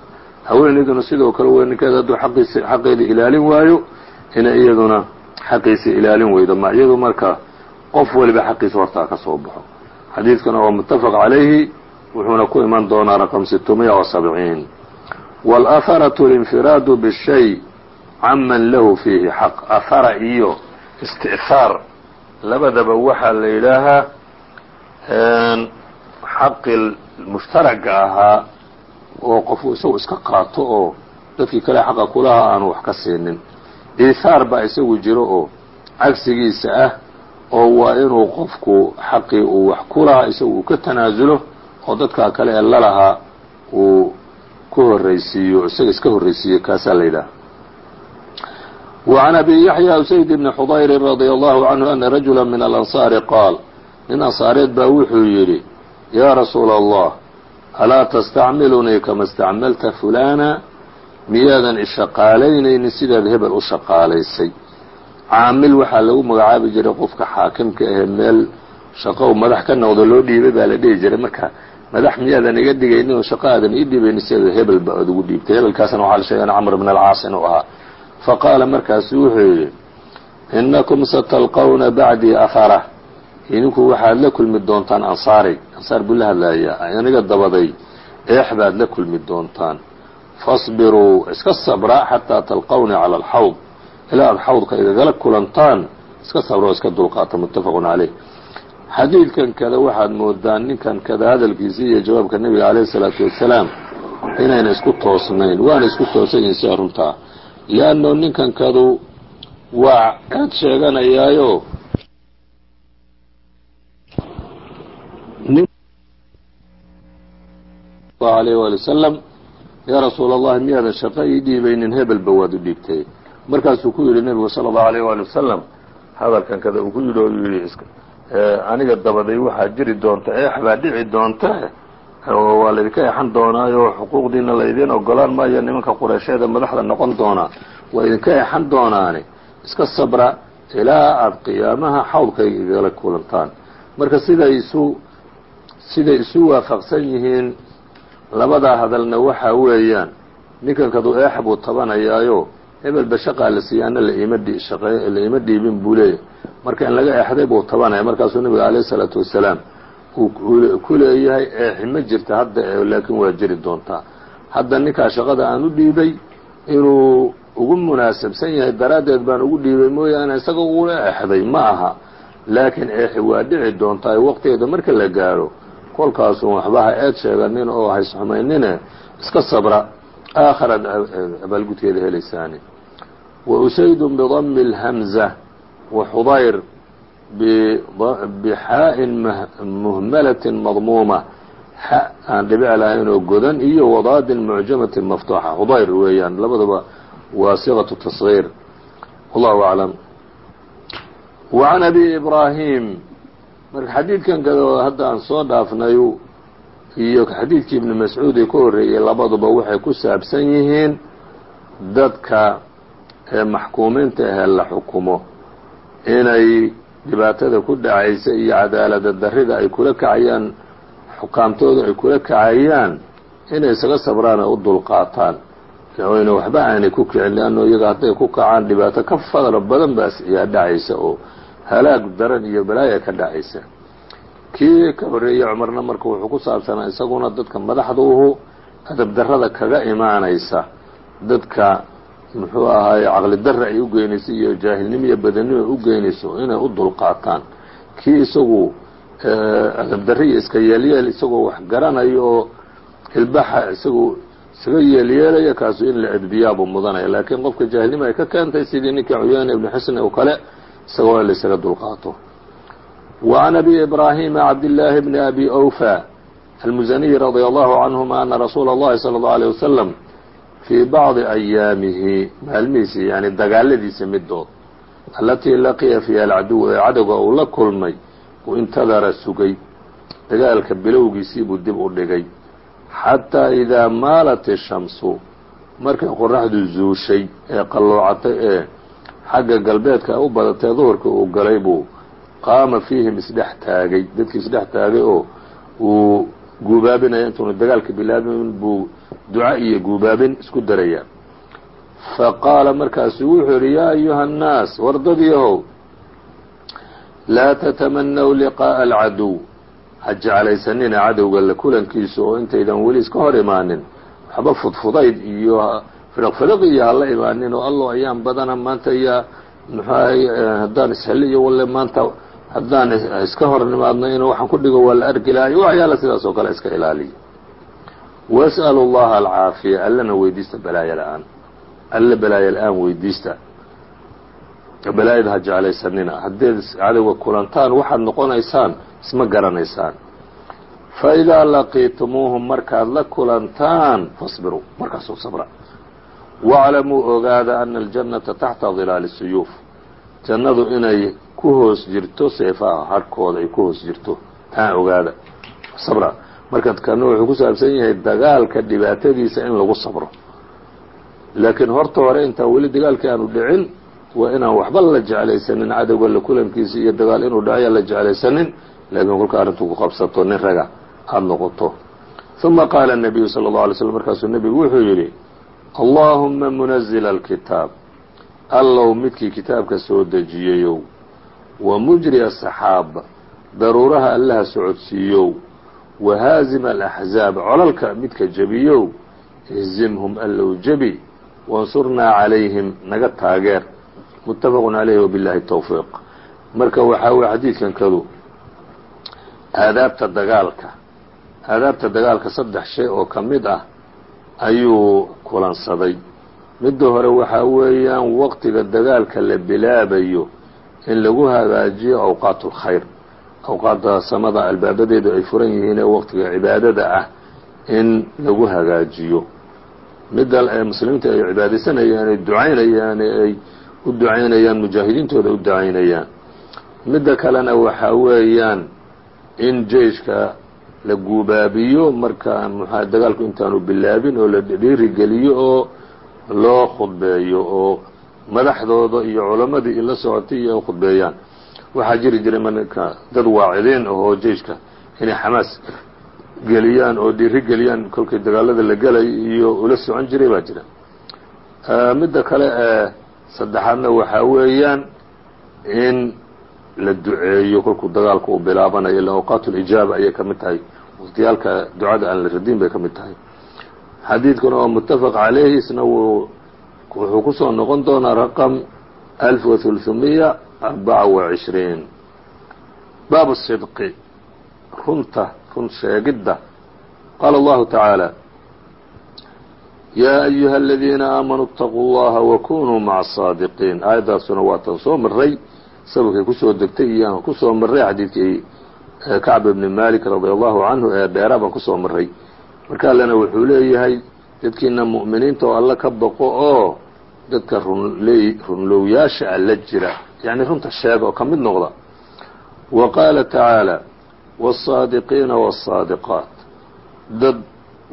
haweenayduna sidoo kale wey ninkeeda hadduu aqiisi xaqeeda ilaalin waayo inay iyaduna xaqiisa ilaalin weydo ma iyadu marka qof waliba xaqiisa hortaa ka soo baxo xadiidkana waa muttafaq calayhi wuxuuna ku iman doonaa raqم ستمية وسبعين والأثرة الانفراad بالشhay caman lahu fiihi xaq ahara iyo isti'haar labadaba waxaa la yidhaahaa xaqi mushtaraga ahaa oo qofu isagu iska qaato oo dadkii kale xaqa kulaha aanu wax ka siinin iithaar baa isagu jiro oo cagsigiisa ah oo waa inuu qofku xaqii uu wax ku lahaa isagu uu ka tanaasulo oo dadkaa kale ee lalahaa uu ku horraysiiyo isaga iska horraysiiyo kaasaa la yidhaha وعن أbي يحيى سيد بن xضyر رضي الله عنه أن رجuلا من الأنصاaر qاaل nin ansaareed baa wuxuu yidhi yaa rasuula allah alaa tastacmilunii kama stacmalta fulaana? Miyaadan ishaqaalaynaynin sidaad hebel u shaqaalaysay. Caamil waxaa lagu magacaabi jiray qofka xaakimka ahee meel shaqo u madax ka noqdo loo dhiibay baa la dhihi jiray. Marka madax miyaadan iga dhigaynin oo shaqo aadan ii dhiibaynin sidaad hebel ba aad dhiibtay. Hebelkaasna waxaa la sheegana camr bn alcaas inuu ahaa. Faqaala markaasu wuxuu yidhi inakum satalqawna bacdii ahara idinku waxaad la kulmi doontaan ansaaray ansaar buu la hadlayaa. Aniga dabaday. Eex baad la kulmi doontaan. Fasbiruu iska sabra xataa talqawnii cala alxawd. Ilaa aad xawdka igagala kulantaan iska sabra oo iska dulqaata muttafaqun caleyh xadiidkan kada waxaad moodaan ninkan kada hadalkiisa iyo jawaabka nebiga caleyhi salaatu wasalaam inayna isku toosnayn. Waana isku toosan yihiin sia runtaa lianno ninkan kadu waa eed sheeganayaayo alayh waali wasalam yaa rasuul allahi miyaadan shaqo ii dhiibaynin? Hebelba waad u dhiibtay. Markaasuu ku yidhi nebigu sala allahu alayh waali wasalam hadalkan kada uu ku yidhi oo yidhi aniga dabaday waxaa jiri doonta eex baa dhici doonta waa laydinka eexan doonaayo xuquuqdiina laydiin ogolaan maayo nimanka qureysheeda madaxda noqon doonaa waa idinka eexan doonaani. Iska sabra ilaa aada qiyaamaha xawdkayga igala kulantaan. Marka siday isu siday isu waafaqsan yihiin labadaa hadalna waxaa weeyaan ninkan kadu eex buu tabanayaayo hebelba shaqaa la siiyaana laima laima dhiibin buu leeyahy marka in laga eexday buu tabanaya markaasuu nabiga alayh isalaatu wasalaam ku leeyahay eexi ma jirta hadda laakiin waa jiri doontaa. Hadda ninkaa shaqada aan u dhiibay inuu ugu munaasabsan yahay daraaddeed baan ugu dhiibay mooyaane isaga ugula eexday ma aha. Laakiin eexi waa dhici doontaa waqtigeeda marka la gaaro kolkaasun waxba ha eed sheeganin oo haysxumaynine iska sabra aakharaad abaalgudkeeda helaysaani. Wa usaydun bidami اlhamza wa xudayr bixaa'in muhmalatin madmuuma. Xa aan dhibic lahayn oo godan iyo wadaadin mucjamatin maftuuxa. Xudayr weeyaan labadaba waa siqatu tasgiir. Wallahu aclam. Wa can abi ibraahim marka xadiidkan kada hadda aan soo dhaafnay iyo xadiidkii ibni mascuud ee ka horreeyey labaduba waxay ku saabsan yihiin dadka ee maxkuumiinta ahee la xukumo inay dhibaatada ku dhacaysa iyo cadaalada darrida ay kula kacayaan xukaamtooda ay kula kacayaan inay isaga sabraan oo u dulqaataan. Oyna waxba aanay ku kicin leanno iyaga hadday ku kacaan dhibaato ka fadra badan baas ayaa dhacaysa oo halaag daran iyo balaaya ka dhacaysa. Kii ka horreeyey cumarna marka wuxuu ku saabsanaa isaguna dadka madaxduuhu adab darrada kaga imaanaysa. Dadka muxuu ahaaye caqli darra ay u geynayso iyo jaahilnimo iyo badanimo ay u geynayso inay u dulqaataan kii isagu adab darri iyo iska yeelyeel isagoo wax garanayo oo ilbaxa isagu isaga yeelyeelaya kaasu in la edbiyaabuu mudanaya. Laakiin qofka jaahilnimo ay ka keentay sidii ninkii cuyayna ibnu xusni oo kale isagoo in la isaga dulqaato wa can abi ibraahima cabdillaahi bni abi awfa almusaniyi radia allahu canhuma ana rasuula اllahi salى اllahu alيه wasalam fii bacdi ayaamihi maalmihiisi yani dagaaladiisa midood allatii laqiya fiiha alcaduw ee cadowga uu la kulmay uu intadara sugay dagaalka bilowgiisii buu dib u dhigay xataa idaa maalat ishamsu markay qoraxdu zuushay ee qalloocatay ee xagga galbeedka u badatay duhurkii uu galay buu qaama fiihim isdhex taagay. Dadkii isdhex taagay oo uu guubaabinaya intuuna dagaalka bilaabin buu duca iyo guubaabin isku daraya. Fa qaala markaasuu wuxuu yidhi yaa ayuha annaas wardadiihow laa tatamanaw liqaa'a alcaduw ha jeclaysanina cadowga la kulankiisa oo intaydan weli iska hor imaanin waxba fudfudayd iyo firiq iyo hala imaanin oo allo ayaan badana maanta yaa muxuahay haddaan isheliyo walle maanta haddaan iska hor nimaadno in waxaan ku dhigo waa la arki lahay waxyaala sidaas oo kale iska ilaaliya was'alu llaha alcaafiya allana weydiista balaayo la'aan alle balaayo la'aan weydiista balaayada ha jeclaysanina haddeed cadowga kulantaan waxaad noqonaysaan isma garanaysaan fa idaa laqiitumuuhum markaad la kulantaan fasbiruu markaasuu sabra waclamuu ogaada ana aljannata taxta dilaali suyuuf jannadu inay ku hoos jirto seefaha harkooda ay ku hoos jirto taa ogaada sabra marka kanuu wuxuu ku saabsan yahay dagaalka dhibaatadiisa in lagu sabro laakiin horta hore intaan weli dagaalkii aanu dhicin waa inaan waxba la jeclaysanin cadowga la kulankiisa iyo dagaal inuu dhacaya la jeclaysanin laakiin kolka arrintu ku qabsato nin raga aada noqoto uma qaala nabiyu sala allahu alay slm markaasuu nebigu wuxuu yidhi allaahuma munazila alkitaab allow midkii kitaabka soo dejiyeyow. Wa mujri asaxaab daruuraha allaha socodsiiyow. Wa haazima alaxzaab colalka midka jebiyow ihzimhum allow jebi wansurnaa calayhim naga taageer. Muttafaqu calayhi wabillahi towfiiq marka waxaa weye xadiidkan kadu aadaabta dagaalka. Aadaabta dagaalka saddex shay oo ka mid ah ayuu kulansaday. Midda hore waxaa weeyaan waqtiga dagaalka la bilaabayo in lagu hagaajiyo awqaat اlkhayr awqaadda samada albaabadeedu ay furan yihiin ee waqtiga cibaadada ah in lagu hagaajiyo. Midda muslimiinta ay cibaadaysanayaan ay ducaynayaan ay u ducaynayaan mujaahidiintooda u ducaynayaan. Midda kalena waxaa weeyaan in jeiشhka la guubaabiyo marka mxua dagaalku intaanu bilaabin oo la dhiirigeliyo oo loo khudbeeyo oo madaxdooda iyo culamadii ila socotay iyo khudbeeyaan. Waxaa jiri jiray marka dad waacidiin ahoo jeiشhka inay xamaas geliyaan oo dhiiri geliyaan kolkii dagaalada la gelay iyo ula socon jiray baa jira. Midda kale ee saddexaadna waxaa weeyaan in la duceeyo kolkuu dagaalka uu bilaabanayo ila lijaaba ayay ka mid tahay. Waqtiyaalka ducada aan la radin bay ka mid tahay. Xadiidkuna oo mutafaq caleyhi isna wuu wuxuu ku soo noqon doonaa raqam alf wa hulhumiya arbaca wa cishriin baabu sidqi runta run sheegidda. Qaala allahu tacaala yaa ayuha aladiina aamanuu اtaquu اllaha wakunuu maca asaadiqiin aayaddaasuna waa tan soo maray sababkay kusoo degtay iyo aan kusoo maray xadiidkii kacb ibni malik radi allahu canhu ee dheeraa baan kusoo maray marka allena wuxuu leeyahay dadkiina mu'miniinta oo alla ka baqo oo dadka runley runlowyaasha a la jira yacni runta sheega oo ka mid noqda wa qaala tacaala wالصaadiqiina wالصaadiqaat dad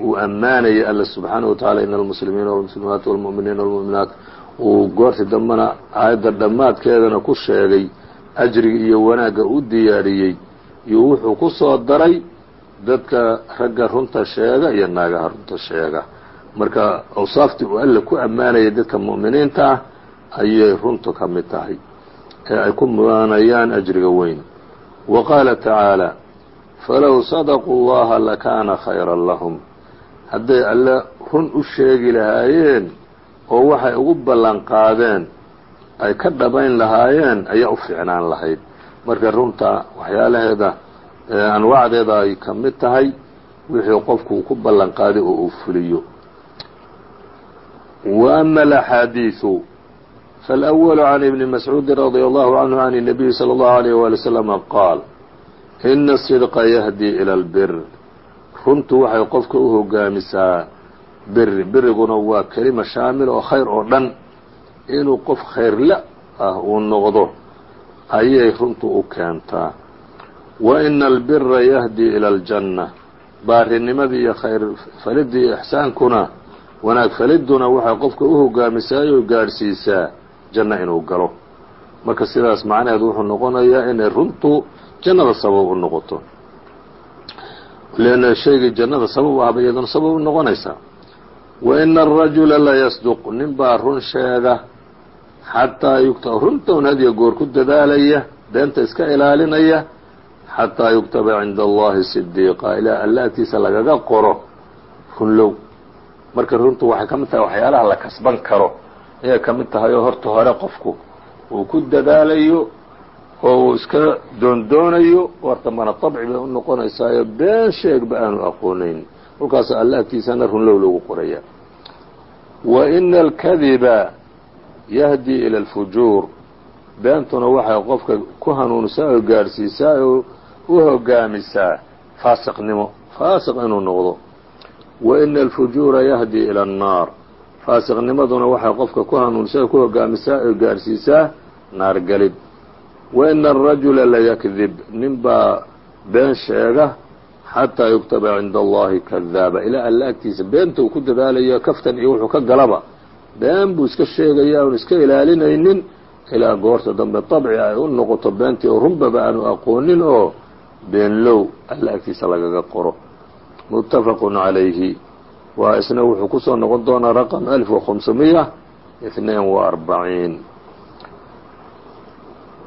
uu ammaanaya alla subxaanaه wa tacala in almuslimiina wاlmuslimaat wاlmu'miniina wاlmu'minaat uu goortii dambena aayadda dhammaadkeedana ku sheegay ajriga iyo wanaagga u diyaariyey iyo wuxuu ku soo daray dadka ragga runta sheega iyo naagaha runta sheega. Marka awsaaftii uu alla ku ammaanayay dadka mu'miniinta ah ayay runtu ka mid tahay ee ay ku mudanayaan ajriga weyn. Wa qaala tacaala falow sadaquu llaha lakaana khayran lahum. Hadday alle run u sheegi lahaayeen oo waxay ugu ballan qaadeen ay ka dhabayn lahaayeen ayaa u fiicnaan lahayd marka runta waxyaalaheeda anwaacdeeda ay ka mid tahay wixii qofku ku ballan qaaday oo uu fuliyo wa ama alaxaadiiثu faاlأwl can ibni mascuudi radي allahu canhu can الnabiyi slى اllahu عalيyh wali wslama qaal ina الصidqa yahdi ilى اlbir runtu waxay qofka u hogaamisaa beri beriguna waa kelima shaamil oo khayr oo dhan. Inuu qof khayrla ah uu noqdo ayay runtu u keentaa. Wa ina albira yahdi ila aljanna. Baarinimadii iyo khayr falidii iyo ixsaankuna wanaag faliduna waxay qofka u hogaamisaayoo gaadhsiisaa janno inuu galo. Marka sidaas macnaheedu wuxuu noqonayaa inay runtu jannada sabab u noqoto. Leanna shaygii jannada sabab ahba iyaduna sabab u noqonaysaa wa ina arajula layasduq nin baa run sheega xataa yugta runta un hadiyo goor ku dadaalaya beenta iska ilaalinaya xataa yuktaba cinda allahi sidiiqa ilaa alla agtiisa lagaga qoro runlow marka runtu waxay ka mid tahay waxyaalaha la kasban karo ayay ka mid tahay oo horta hore qofku uu ku dadaalayo oo uu iska doondoonayo wartambana dabci bay u noqonaysaayo been sheegba aanu aqoonayn kolkaas alla agtiisana runlow loogu qoraya wa ina alkadiba yahdi ila alfujuur beentuna waxay qofka ku hanuunisaa oo gaadhsiisaa oo u hogaamisaa faasiqnimo faasiq inuu noqdo wa ina alfujuura yahdi ila annaar faasiqnimaduna waxay qofka ku hanuunisaa oo ku hogaamisaa oo gaadhsiisaa naargelid wa ina arajula layakdib nin baa been sheega xataa yuktaba cinda allahi kadaaba ilaa alla agtiisa beenta uu ku dadaalayo kaftan iyo wuxuu ka galaba been buu iska sheegaya oon iska ilaalinaynin ilaa goorta dambe dabci ay u noqoto beentii oo runbaba aanu aqoonin oo beenlow alla agtiisa lagaga qoro muttafaqun calayhi waa isna wuxuu kusoo noqon doonaa raqam alf wa khamsamiya اثنين وأربعين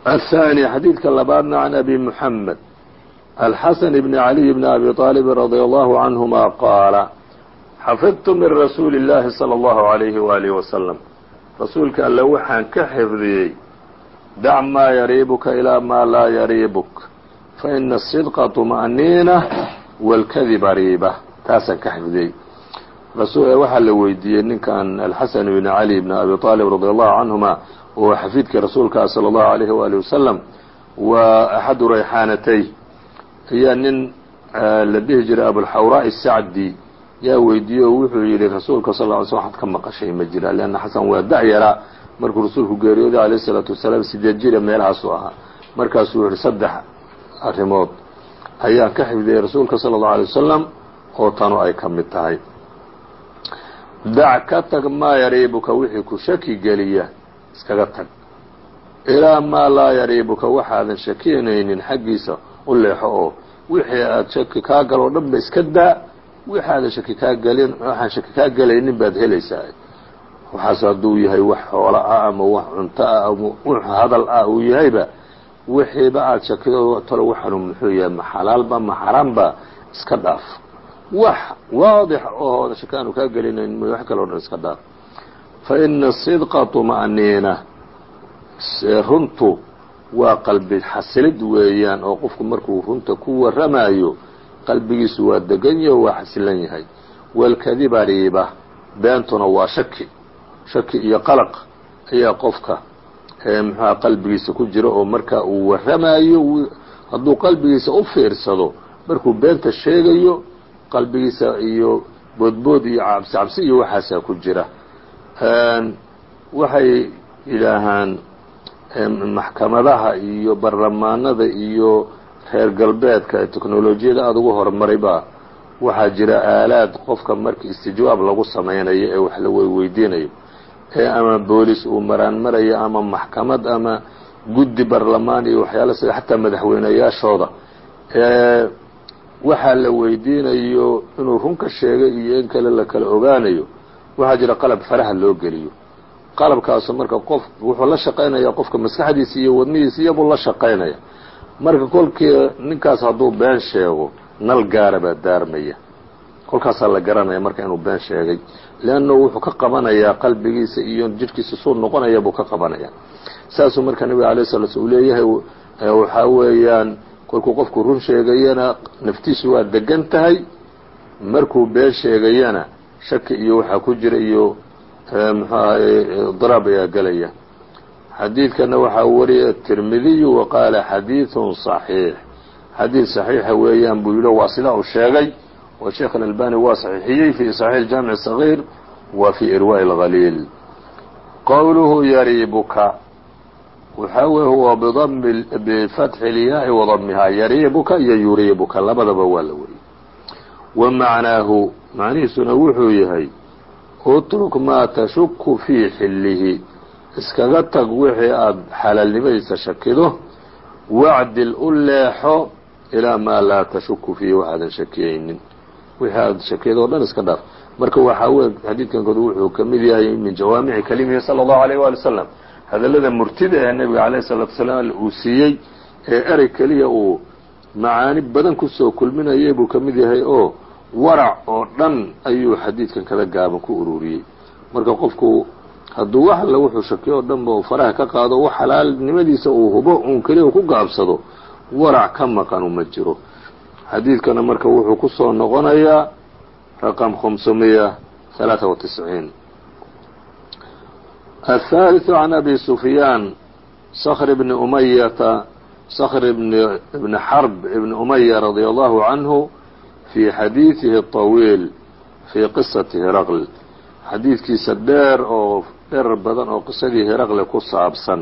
الثاني xadيidka labaadna عن أbي محمد الحسن بن علي بن أبي طالب رضي الله عنهما قاaل xفظت من رسuuل اللahi صلى الله عليه وآله وسلم rasuulka alle waxaan ka xifdiyey dac maa yariibuka ilaa maa laa yariibuk faina الصدقa طمأنينة والkdiba riiba taasaan ka xifdiyey waxaa la weydiiyey ninkan alxasan bn cali bn abi طaalib radi allahu canهuma oo xafiidkii rasuulka salى اllahu عalayh wali wasalam waa axadu rayxaanatay ayaa nin la dhihi jiray abulxawraa isacdi yaa weydiiye wuxuu yidhi rasuulka sal ly sl waxaad ka maqashay ma jira leanna xasan waa dacyaraa markuu rasuulku geeriyooday alayh isalaatu wasalaam sideed jira meelahaasuu ahaa. Markaasuu yidhi saddex arrimood ayaan ka xifdiyay rasuulka sal allau alay wasalam oo tanu ay ka mid tahay. Dac ka tag maa yariibuka wixii ku shaki geliya iskaga tag. Ilaa maa laa yariibuka waxaadan shakiyanaynin xaggiisa u leexo oo wixii aad shaki kaa galoo dhan ba iska daa waxaadan shaki kaa gelin waxaan shaki kaa gelaynin baad helaysaa. Waxaas hadduu yahay wax xoolo ah ama wax cunto ah ama wax hadal ah uu yahayba wixiiba aada shakido talo waxanu muxuu yahay ma xalaalba ma xaraamba iska dhaaf. Wax waadix oo shaki aanu kaa gelinayn wax kaloo dhan iska dhaaf. Fa ina sidqa طuma'niina runtu waa qalbi xasilid weeyaan oo qofku markuu runta ku waramayo qalbigiisu waa degan yaho waa xasilan yahay. Walkadiba riiba beentuna waa shaki. Shaki iyo qalaq ayaa qofka muxuha qalbigiisa ku jira oo marka uu waramayo hadduu qalbigiisa u fiirsado markuu beenta sheegayo qalbigiisa iyo boodbood iyo cabsi cabsi iyo waxaasaa ku jira. Waxay yidhaahaan maxkamadaha iyo barlamaanada iyo reer galbeedka ee teknolojiyada aada ugu horumaray baa waxaa jira aalaad qofka marka istijwaab lagu samaynayo ee wax la weydiinayo. Ee ama boolis uu maraan marayo ama maxkamad ama guddi barlamaan iyo waxyaala sida xataa madaxweyneyaashooda waxaa la weydiinayo inuu runka sheegay iyo in kale la kala ogaanayo. Waxaa jira qalab faraha loo geliyo qalabkaasu marka qof wuxuu la shaqaynaya qofka maskaxdiisa iyo wadnihiisa iyobuu la shaqaynaya. Marka kolkii ninkaas hadduu been sheego nal gaara baa daarmaya. Kolkaasaa la garanaya marka inuu been sheegay. Leanna wuxuu ka qabanayaa qalbigiisa iyo jidhkiisa suu noqonaya buu ka qabanaya saasuu marka nabiga alay sala sl uu leeyahay waxaa weeyaan kolkuu qofku run sheegayana naftiisu waa degan tahay. Markuu been sheegayana shaki iyo waxaa ku jira iyo muxuu ahay diraab ayaa gelaya xadiidkana waxaa wariyay tirmidiyu wa qaala xadiidun صaxiix xadiid صaxiixa weeyaan buu yihi waa sidaa uu sheegay oo sheekh alalbani waa saxiixiyey fi صaxiix jaamic صaغيir wa fi irwaaء اlhaliil qowluhu yariibuka waxaa wey huwa bifatxi اlyaai wadamihaa yariibuka iyo yuriibuka labadaba waa la wariyey wa macnaahu macnihiisuna wuxuu yahay utruk maa tashuku fii xillihi. Iskaga tag wixii aada xalaalnimadiisa shakido. Wacdil u leexo ilaa maa laa tashuku fiihi waxaadan shakiyaynin. Wixii aada shakiyado o dhan iska dhaaf. Marka waxaa wey xadiidkankoodu wuxuu ka mid yahay min jawaamici kalimihi sala allahu alayh waali wasalam hadallada murtida ee nebiga alayh isalaatu wasalaam uu siiyey ee erey keliya uu macaani badan ku soo kulminayay buu ka mid yahay oo warac oo dhan ayuu xadiidkan kada gaaban ku ururiyey marka qofku hadduu wax alle wuxuu shakiyo oo dhanba uu faraha ka qaado wax xalaalnimadiisa uu hubo uun keliya ku gaabsado warac ka maqanu ma jiro xadiidkana marka wuxuu ku soo noqonayaa raqam خمسمية ثaلaaثة وتسعين الثالث عن أبي سفyان صkر بن أمyة صkر بن حرب بن أمyة رضي الله عنه fii xadiidihi طawiil fii qisati hiraql xadiidkiisa dheer oo dherar badan oo qisadii hiraqle ku saabsan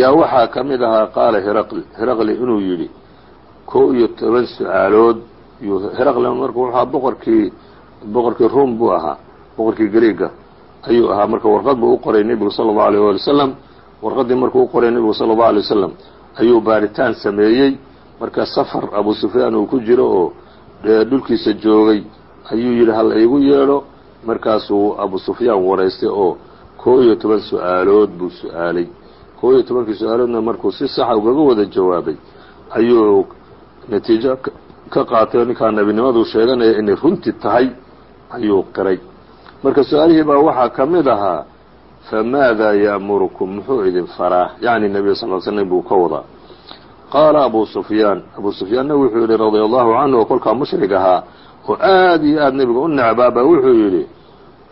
yaa waxaa ka mid ahaa qaala hiraql hiraqli inuu yidhi kow iyo toban su'aalood hiraqle marka wuxuu ahaa boqorkii boqorkii ruum buu ahaa boqorkii griega ayuu ahaa marka warqad buu u qoray nebigu sala allahu aleyh waali wasalam warqaddii markuu u qoray nebigu sala allahu alay wasalam ayuu baaritaan sameeyey marka safar abu sufyaan uu ku jiro oo dhulkiisa joogay ayuu yidhi hal iigu yeedho? Markaasuu abu sufyaan waraystay oo koo iyo toban su'aalood buu su'aalay. Koo iyo tobankii su'aaloodna markuu si saxa ugaga wada jawaabay ayuu natiijo ka qaatay oo ninkaa nebinimadu sheeganaya inay runti tahay ayuu qiray. Marka su'aalihii baa waxaa ka mid ahaa famaada ya'murukum? Muxuu idin faraa. Yacni nebiga sal l slm buu ka wadaa qaala abu sufyaan abu sufyaanna wuxuu yidhi radia allahu canhu oo kolkaa mushrig ahaa oo aad iyo aad nebiga u necbaaba wuxuu yidhi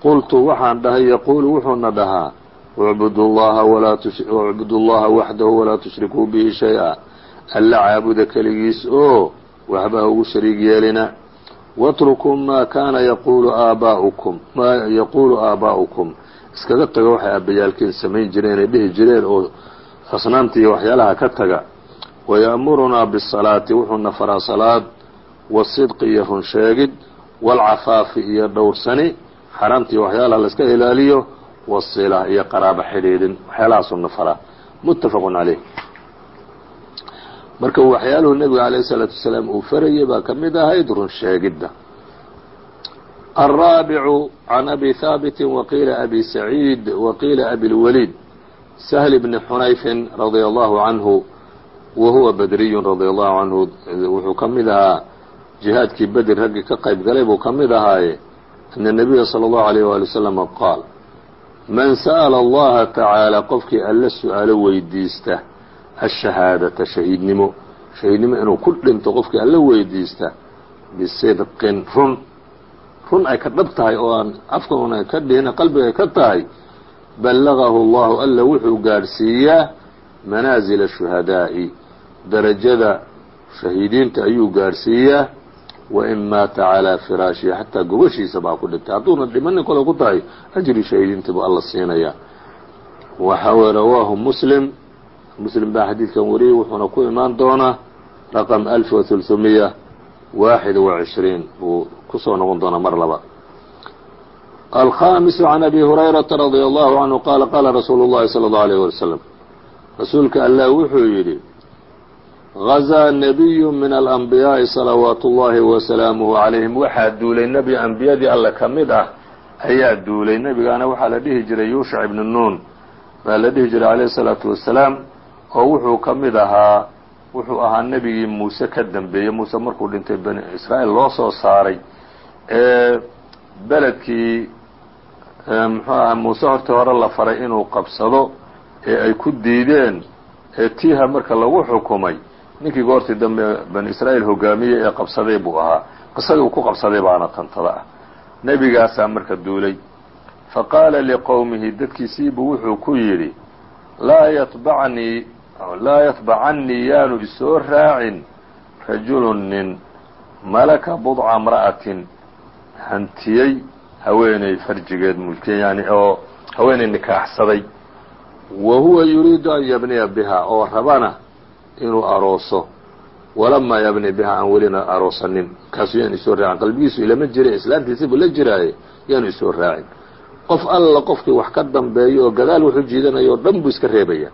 qultu waxaan dhahay yaquulu wuxuuna dhahaa ucbudu llaha waxdahu walaa tushrikuu bihi shay-a alla caabuda keligiis oo waxba ugu shariig yeelina watrukuu maa kaana yaqulu aabaa'ukum maa yaquulu aabaa'ukum iskaga taga waxay aabbayaalkiin samayn jireen ay dhihi jireen oo asnaamta iyo waxyaalaha ka taga wayaamurunaa bisalaati wuxuuna faraa salaad wasidqi iyo run sheegid waalcafaafi iyo dhowrsani xaraamtii waxyaalaha laiska ilaaliyo wasila iyo qaraabo xidhiidhin waxyaalahaasuu na faraa muttafaqu caleyh marka waxyaaluhu nebiga calayh isalaatu wasalaam uu farayay baa ka ahayd run sheegidda alraabicu can abi haabitin waqiila abi saciid waqiila abilwaliid sahl bni xunayfin radia allahu canhu wa huwa badriyu radia allahu canhu wuxuu ka mid ahaa jihaadkii beder raggii ka qayb galay buu ka mid ahaaye ana nabiya salى اllahu alayh wali waslama qaal man sa'la allaha tacaala qofkii alla su'aalo weydiista ashahaadata shahiidnimo shahiidnimo inuu ku dhinto qofkii alla weydiista bisidqin run run ay ka dhab tahay oo aan afka un ay ka dhihin qalbiga ay ka tahay ballagahu allahu alla wuxuu gaadhsiiyaa manaazila shuhadaa'i darajada shahiidiinta ayuu gaadhsiiyaa wain maata calaa firaashihi xataa gobashiisa baa ku dhintay hadduuna dhimanin kole ku tahay ajri shahiidiinta buu alla siinayaa. Waxa weye rawaahu muslim. Muslim baa xadiidkan wariyey wuxuuna ku imaan doonaa raqam alf wa hulhumiya waaxid wa cishriin. Buu ku soo noqon doonaa mar laba. Alkhamisu can abi hurayrata radia allahu canhu qaala qaala rasuulu llahi sala allahu alayh wali rasuulka allah wuxuu yidhi gazaa nabiyu min alanbiyaa'i salawaatu ullahi wasalaamuhu calayhim waxaa duulay nebi ambiyadii alle ka mid ah ayaa duulay nebigaana waxaa la dhihi jiray yuushac ibnu nuun baa la dhihi jiray alayhi salaatu wasalaam oo wuxuu ka mid ahaa wuxuu ahaa nebigii muuse ka dambeeyey muuse markuu dhintay bani israa'iil loo soo saaray ee beledkii muxuu ahaa muuse hortii hore la faray inuu qabsado ee ay ku diideen ee tiiha marka lagu xukumay ninkii goortii dambe bani israa'iil hogaamiyey ee qabsaday buu ahaa. Qisadii uu ku qabsaday baana tantada ah. Nebigaasaa marka duulay. Faqaala liqowmihi dadkiisiibuu wuxuu ku yidhi laa yatbacnii laa yatbacannii yaanu isoo raacin rajulun nin malaka budca imra'atin hantiyey haweeney farjigeed mulkiya yani oo haweeney nikaaxsaday. Wa huwa yuriidu an yabniya biha oo rabana inuu arooso. Walamaa yabni biha aan welina aroosanin. Kaasuu yaanu isoo raacin. Qalbigiisu ilama jira islaantiisiibuu la jiraaye yaanu isoo raacin. Qof alla qofkii wax ka dambeeyo oo gadaal wuxu jiidanayo o dhan buu iska reebaya.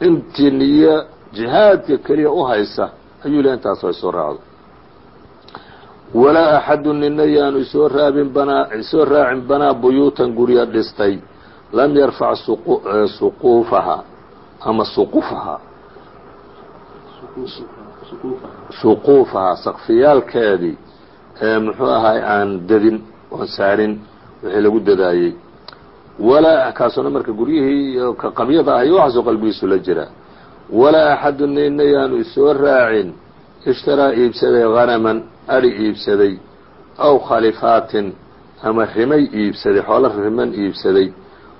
Intii niyo jihaadka keliya u haysa ayuu le intaasoo isoo raacdo. Walaa axadu nina yaanu isoo raabin banaa isoo raacin banaa buyuutan gurya dhistay. Lam yarfac suquufaha ama suqufaha suquufaha sakfiyaalkeedii ee muxuu ahay aan dadin oon saarin wixii lagu dadaayey walaa kaasuna marka guryihii iyo ka qabyada ah iyo waxaasoo qalbigiisu la jira. Walaa axadu nina yaanu isoo raacin ishtaraa iibsaday hanaman ari iibsaday aw khalifaatin ama rimay iibsaday xoolo riman iibsaday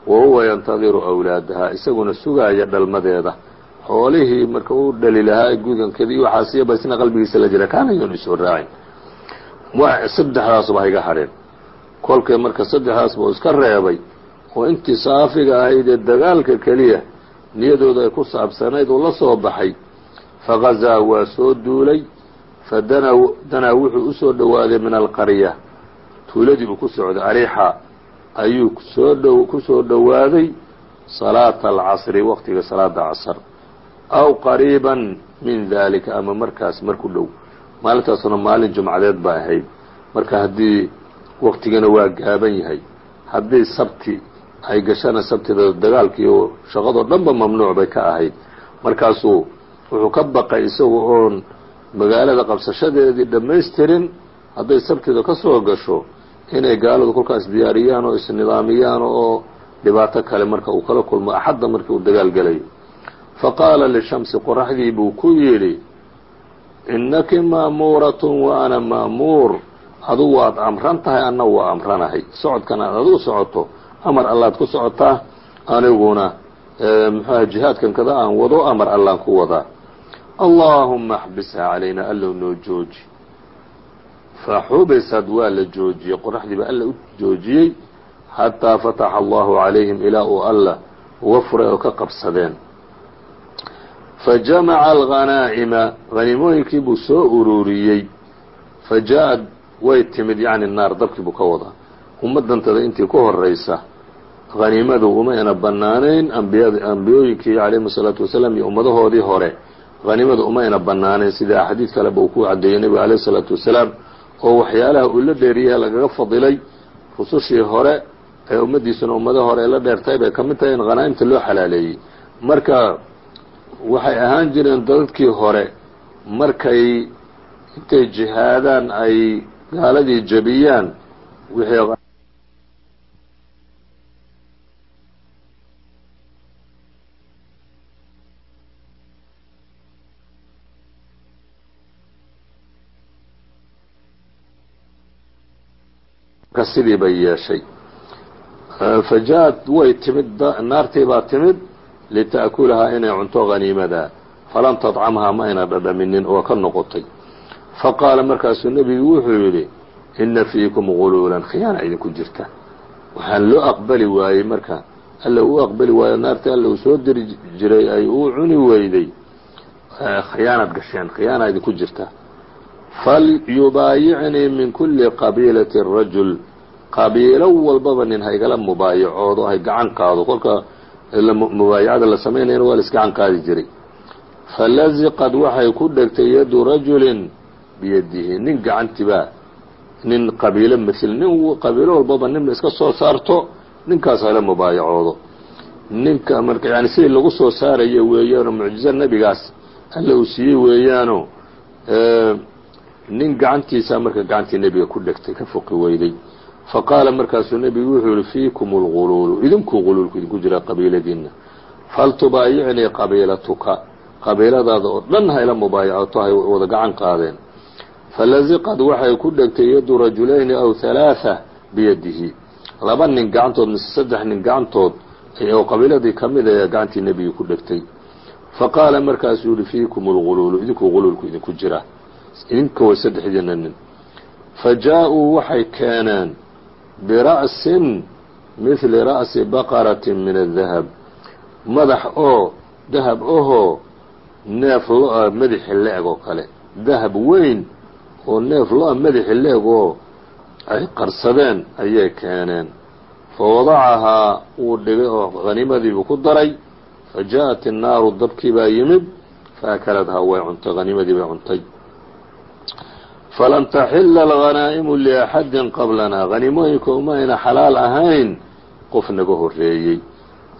wa huwa yantadiru awlaadaha isaguna sugaaya dhalmadeeda xoolihii marka uu dhali lahaa gudankadii waxaasiyo basna qalbigiisa la jira. Kaana yaanu isoo raacin. Saddexdaasba ha iga hadheen kolkay marka saddexdaasba uu iska reebay oo intii saafiga ahayd ee dagaalka keliya niyadooda ay ku saabsanayd uu la soo baxay. Fagazaa waa soo duulay. Fadanaa danaa wuxuu u soo dhowaaday min alqarya. Tuuladii uu ku socday ariixa ayuu soo ku soo dhowaaday salaata alcasri waqtiga salaada casr aw qariiban min dalika ama markaas marku dhow. Maalintaasuna maalin jumcadeed ba ahayd. Marka haddii waqtigana waa gaaban yahay haddii sabti ay gashana sabtida dagaalkii oo shaqadoo dhan ba mamnuuc bay ka ahayd. Markaasuu wuxuu ka baqay isagu oon magaalada qabsashadeedii dhammaystirin hadday sabtida ka soo gasho inay gaaladu kolkaas diyaariyaan oo isnidaamiyaan oo dhibaato kale marka uu kala kulmo axadda markii uu dagaal gelayo fa qaala lishamsi qoraxdii buu ku yidhi innaki maamuuratun wa ana maamuur adugu waad amran tahay anna waa amranahay socodkan aad adigu socoto amar allaad ku socotaa aniguna muxuaha jihaadkan kada aan wado amar allaan ku wadaa allaahuma axbisha calayna allow noo jooji faxubisad waa la joojiyey qoraxdii baa alla u joojiyey xataa fataxa allahu calayhim ilaa uu alla uga furay oo ka qabsadeen fajamaca alghanaa'ima haniimooyinkii buu soo ururiyey fa jaa-ad way timid yacni naar dabkii buu ka wadaa ummaddantada intii ku horaysa haniimadu umayna bannaanayn ambiyad ambiyooyinkii calayhim asalaatu wasalaam iyo ummadahoodii hore haniimadu umayna bannaanayn sida axaadiid kaleba uu ku caddeeyey nebiga alayh isalaatu wasalaam oo waxyaalaha uu la dheeriyaha lagaga fadilay rusushii hore ee ummaddiisuna ummado hore ee la dheertay bay ka mid tahay in khanaa'imta loo xalaaleeyey marka waxay ahaan jireen dadkii hore markay intay jihaadaan ay gaaladii jebiyaan wixii sidii bay yeeshay. Fa ja-ad way timid naartii baa timid lita'kulahaa inay cunto haniimada falam tadcamhaa ma ayna dhadhaminin oo ka noqotay fa qaala markaasuu nebigu wuxuu yidhi inna fiikum guluulan khiyaana idinku jirta waxaan loo aqbali waayey marka alla uu aqbali waayo naartii alla uu soo diri jiray ay uu cuni weyday khiyaanaad gasheen khiyaana idinku jirta falyubaayicnii min kuli qabiilati rajul qabiilo walbaba nin haygala mubaayacoodo hay gacan qaado kolka mubaayacada la samaynayana waa la isgacan qaadi jiray. Falaziqad waxay ku dhegtay yadu rajulin biyadihi nin gacantibaa nin qabiilo mail nin qabiilo walbaba nin iska soo saarto ninkaas hala mubaayacoodo. Ninka marka yani sidii lagu soo saarayo weeyaano mucjizo nebigaas alla uu siiyey weeyaano nin gacantiisa marka gacantii nebiga ku dhegtay ka foqi weyday fa qaala markaasuu nebigu wuxuu yihi fiikum اlguluulu idinkuu guluulku idinku jira qabiiladiina faltubaayicnii qabiilatuka qabiiladaada oo dhan hayla mubaayacato hay wada gacan qaadeen falaziqad waxay ku dhegtay yadu rajulayni aw halaaثa biyadihi laba nin gacantood mise saddex nin gacantood oo qabiiladii ka mid ayaa gacantii nebiga ku dhegtay fa qaala markaasuu yihi fiikum اlguluulu idinkuu guluulku idinku jira idinka way saddexdiina nin fa jaa-uu waxay keeneen bira'sin mihli ra'si baqaratin min adahab madax oo dahab ahoo neef lo'a madaxi le-eg oo kale dahab weyn oo neef lo'a madaxi le-eg oo ay qarsadeen ayay keeneen fa wadacahaa wuu dhigay oo haniimadiibuu ku daray fa jaa-at innaaru dabkii baa yimid faakaladhaa way cuntay haniimadii bay cuntay falam taxila alghanaa'imu liaxadin qablanaa haniimooyinka uma ayna xalaal ahayn qof naga horreeyey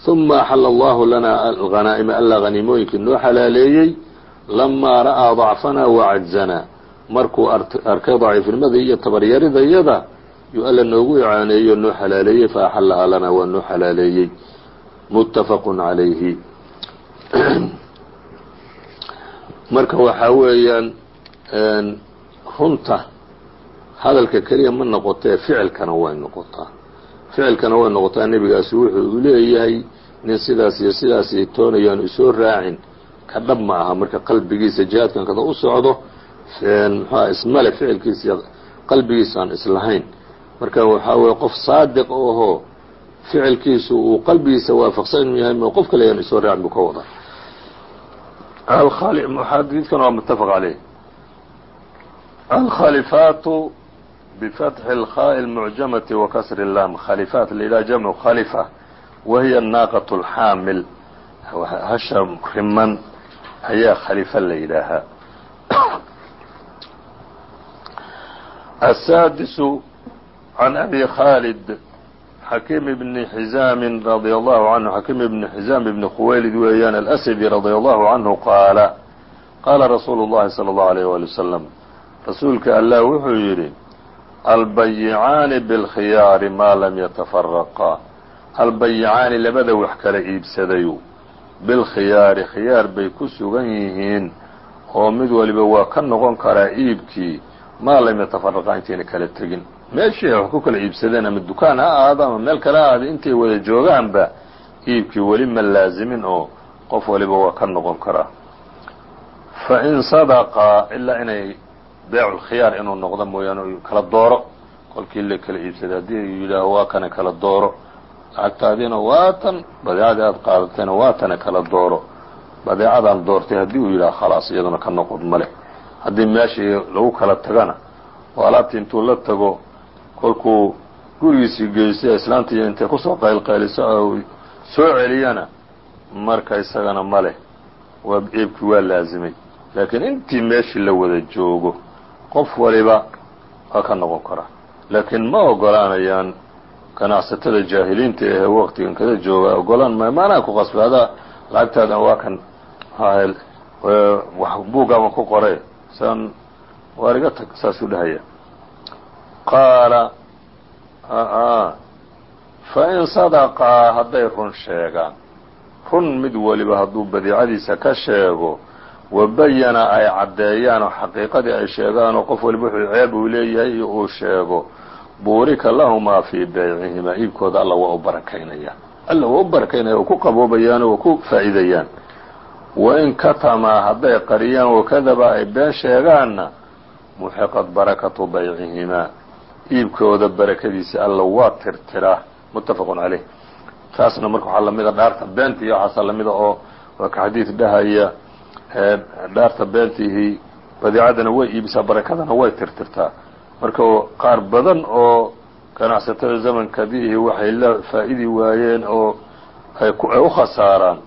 uma axala allahu lanaa alghanaa'ima allaa haniimooyinkii noo xalaaleeyey lamaa ra'aa dacfanaa wacajzanaa markuu arkay daciifnimada iyo tabaryaridayada yuu alla noogu icaaneeyo noo xalaaleeyey fa axallahaa lanaa waa noo xalaaleeyey muttafaqu calayhi marka waxaa weeyaan runta hadalka keliya ma noqotee ficilkana way noqotaa. Ficilkana way noqotaa nebigaasi wuxuu leeyahay nin sidaas iyo sidaas toonayaanu isoo raacin. Ka dhab ma aha marka qalbigiisa jihaadkan kada u socdo muxua ismale ficilkiisa iyo qalbigiisa aan islahayn marka waxaa weye qof saadiq ohoo ficilkiisu uu qalbigiisa waafaqsan yahay m qof kale yaan isoo raacin buu ka wadaa. Xadiidkan waa mutafaq caleyh alkhalifaatu bifatxi اlkhaءi اlmucjamati wa kasri اlam khalifaat layidhaha jamcu khalifa wahiya naaqaة اlxaamil hasha riman ayaa khalifa la yidhaahaa asaadisu can abi khaalid xakiim bni xizaami radia allahu canhu xakiim ibni xizaam ibni khuwaylid weeyaan alasadi radia allahu canhu qaala qaala rasuulu llahi salى allahu alayh wali wasalam rasuulka allah wuxuu yidhi albayicaani bilkhiyaari maa lam yatafaraqaa albayicaani labada wax kala iibsadayu bilkhiyaari khiyaar bay ku sugan yihiin oo mid waliba waa ka noqon karaa iibkii. Maa lam yatafaraqaa intayna kala tegin. Meeshii ay wax ku kala iibsadeen ama dukaan ha ahaado ama meel kale ha ahaado intay wada joogaanba iibkii weli ma laazimin oo qof waliba waa ka noqon karaa. Fa in sadaqaa ilaa inay beeculkhiyaar inuu noqdo mooyaane kala dooro. Kolkii la kala iibsaday haddii yidhaaho waa kana kala dooro. Lacagtaadiina waa tan badeecadii aada qaadatayna waa tana kala dooro. Badeecadaan doortay haddii uu yidhaha khalaas iyaduna ka noqod ma leh haddii meeshii lagu kala tagana oo alaabtii intuu la tago kolkuu gurigiisii geystay islaanta iyo intay ku soo qaylqayliso oo soo celiyana marka isagana ma leh. Waa iibkii waa laazimay. Laakiin intii meeshii la wada joogo qof waliba waa ka noqon karaa laakiin ma ogolaanayaan ganacsatada jaahiliinta ahee waqtigan kada jooga. Ogolaan maayo maanaa ku qasbay adaa lacagtaadan waa kan wax buugaaban ku qoray saan waar iga tag saasuu dhahaya. Qaala fa in sadaqaa hadday run sheegaan run mid waliba hadduu badiicadiisa ka sheego wabayana ay caddeeyaan oo xaqiiqadii ay sheegaan oo qof waliba wuxuu ceeb uu leeyahay uu sheego buurika lahumaa fii baycihimaa. Iibkooda alla waa u barakaynaya. Alla waa u barakaynaya oo ku qaboobayaan oo ku faa'iidayaan. Wain katamaa hadday qariyaan wakadaba ay been sheegaanna muxiqad barakatu baycihimaa. Iibkooda barakadiisa alla waa tirtiraa. Muttafaqun caleyh taasna marka waxaa lamida dhaarta beenta iyo waxaasa lamida oo waa ka xadiid dhahaya dhaarta beentihii badeecadana way iibisaa barakadana way tirtirtaa. Marka qaar badan oo ganacsatada zamankadiihi waxay la faa'idi waayeen oo ay u khasaaraan.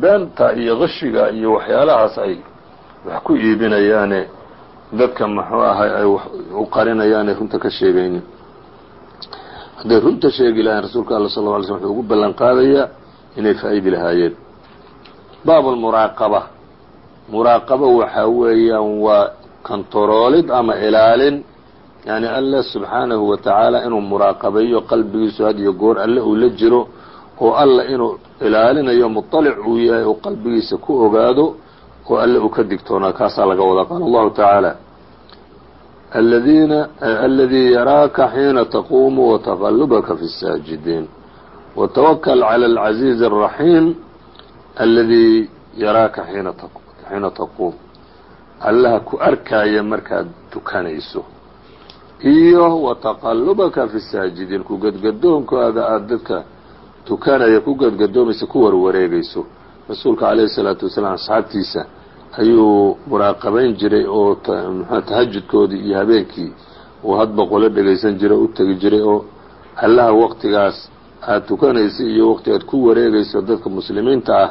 Beenta iyo qashiga iyo waxyaalahaas ay wax ku iibinayaane dadka muxuu ahay ay u qarinayaanay runta ka sheegaynin. Hadday runta sheegi lahayn rasuulka alla sal alay slm wuxuu ugu ballan qaadayaa inay faa'idi lahaayeen. Baab almuraaqaba muraaqaba waxaa weeyaan waa kontaroolid ama ilaalin yani alle subxaanahu wa tacaala inuu muraaqabeeyo qalbigiisu had iyo goor alle uu la jiro oo alla inuu ilaalinayo muطalic uu yahay oo qalbigiisa ku ogaado oo alle uu ka digtoonaa kaasaa laga wadaa qaala allahu tacaala aladiina aladii yaraaka xiina taquumu wataqalubaka fi الsaajidiin watawakl calى اlcaziizi الraxiim aladii yaraaka xiina taquum. Allaha ku arkaaya markaad tukanayso iyo wataqalubaka fi saajidiin ku gadgadoonkaaga aada dadka tukanaya ku gadgadoomaysa ku warwareegayso. Rasuulka calayhi salaatu wasalaam asxaabtiisa ayuu muraaqabayn jiray oo mxua tahajudkoodii iyo habeenkii uu hadba qolo dhegaysan jiray o u tegi jiray oo allaha waqtigaas aada tukanaysa iyo waqti aad ku wareegayso dadka muslimiinta ah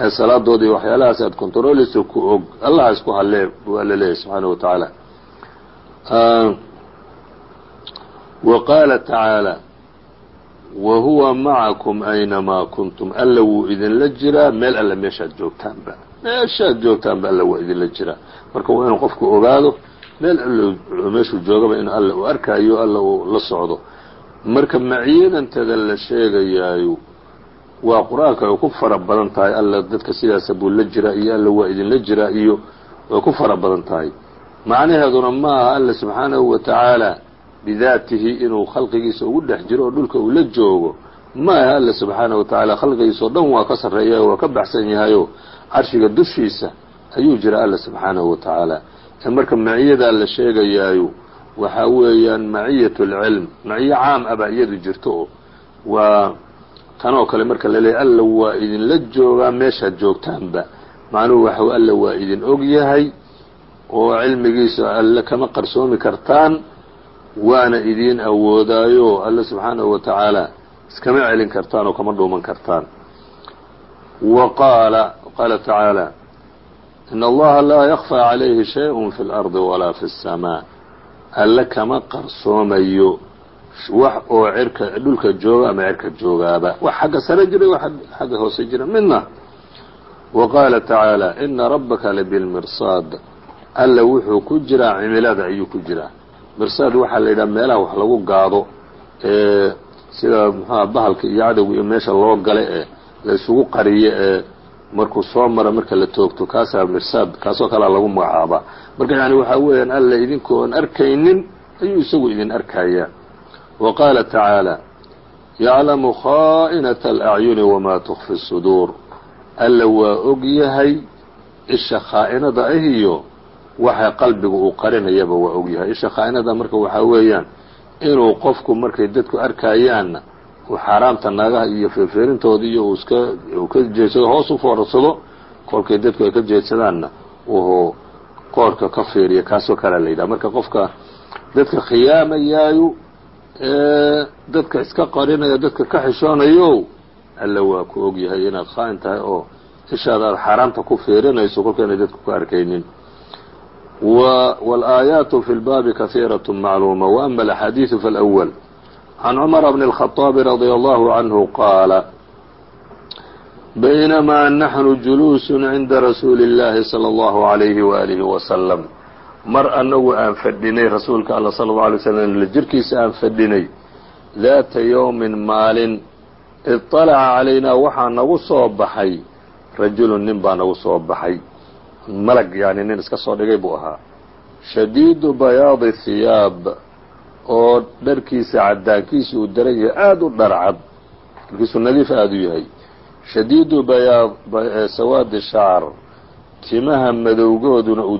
ee salaadooda iyo waxyaalahaas aad kontarooleyso ku og allaha isku hallee buu alla leeyahy subxaanahu wa tacaala wa qaala tacaala wa huwa macakum aynamaa kuntum? Alla wuu idinla jiraa meel alle meeshaad joogtaanba. Meeshaad joogtaanba alla waa idinla jiraa. Marka waa inuu qofku ogaado meel all meeshuu joogaba inuu alla u arkaayo alla uu la socdo. Marka maciyadantada la sheegayaayo waa qur'aanka ay ku fara badan tahay alla dadka sidaasa buu la jiraa iyo alla waa idinla jiraa iyo way ku fara badan tahay. Macnaheeduna ma aha alla subxaanahu wa tacaala bidaatihi inuu khalqigiisa ugu dhex jiro oo dhulka uu la joogo. Ma aha alla subxaanahu wa tacaala khalqigiisa oo dhan waa ka sarreeya waa ka baxsan yahayo carshiga dushiisa ayuu jira alla subxaanahu wa tacaala. Marka maciyadaa la sheegayaayo waxaa weeyaan maciyat lcilm maciyo caam ah baa iyadu jirto oo waa tanoo kale marka la leeyahy alla waa idinla joogaa meeshaad joogtaanba macnuhu waxa alla waa idin og yahay oo cilmigiisa alle kama qarsoomi kartaan waana idiin awoodaayo alle subxaanahu wa tacaala iskama celin kartaan oo kama dhuuman kartaan wa qaala qaala tacaala in allaha laa yakfى calayhi shayء fi اlardi walaa fi الsamaa alle kama qarsoomayo wax oo cirka dhulka jooga ama cirka joogaaba. Wax xagga sare jira wax xagga hoose jira midna wa qaala tacaala ina rabbaka labilmirsaad. Alla wuxuu ku jiraa cimilada ayuu ku jiraa. Mirsaad waxaa la yidhaha meelaha wax lagu gaado ee sida muxuha bahalka iyo cadowga iyo meesha loo gala ee la isugu qariyo ee markuu soo mara marka la toogto kaasaa mirsaad kaasoo kalea lagu magacaabaa marka yani waxaa weeyaan alla idinkoon arkaynin ayuu isagu idin arkayaa qaala tacaala yaclamu khaa'inata alacyuni wamaa tukfi suduur alla waa og yahay isha khaa'inada ah iyo waxa qalbiga uu qarinayaba waa og yahay isha khaa'inada marka waxaa weeyaan inuu qofku markay dadku arkayaanna uu xaaraamta naagaha iyo feerfeerintooda iyo iska ka jeedsado hoos u foorarsado kolkay dadku ay ka jeedsadaanna uu qoorhka ka fiiriya kaasoo kalea la yidhaha marka qofka dadka khiyaamayaayo ee dadka iska qarinaya dadka ka xishoonayo alla waa ku og yahay inaad khaa'in tahay oo ishaada aad xaaraamta ku fiirinayso kolkaynay dadku ka arkaynin والآياaت في الbاب كثيرة معلومة وأما الأحاديث فالأول عن عمر بن الخطاب رضي الله عنه قال بينما نحن جلوس عند رسuuل اللahi صلى الله عليه وآله وسلم mar anagu aan fadhinay rasuulka alla sala allau alay slam jirkiisa aan fadhinay daata yowmin maalin iطalaca calaynaa waxaa nagu soo baxay. Rajulun nin baa nagu soo baxay. Malag yani nin iska soo dhigay buu ahaa. Shadiidu bayaadi hiyaab oo dharkiisa caddaankiisa uu daran yahay aada u dharcad. Dharkiisu nadiif aada u yahay. Shadiidu bayaad sawaadi shacar timaha madowgooduna uu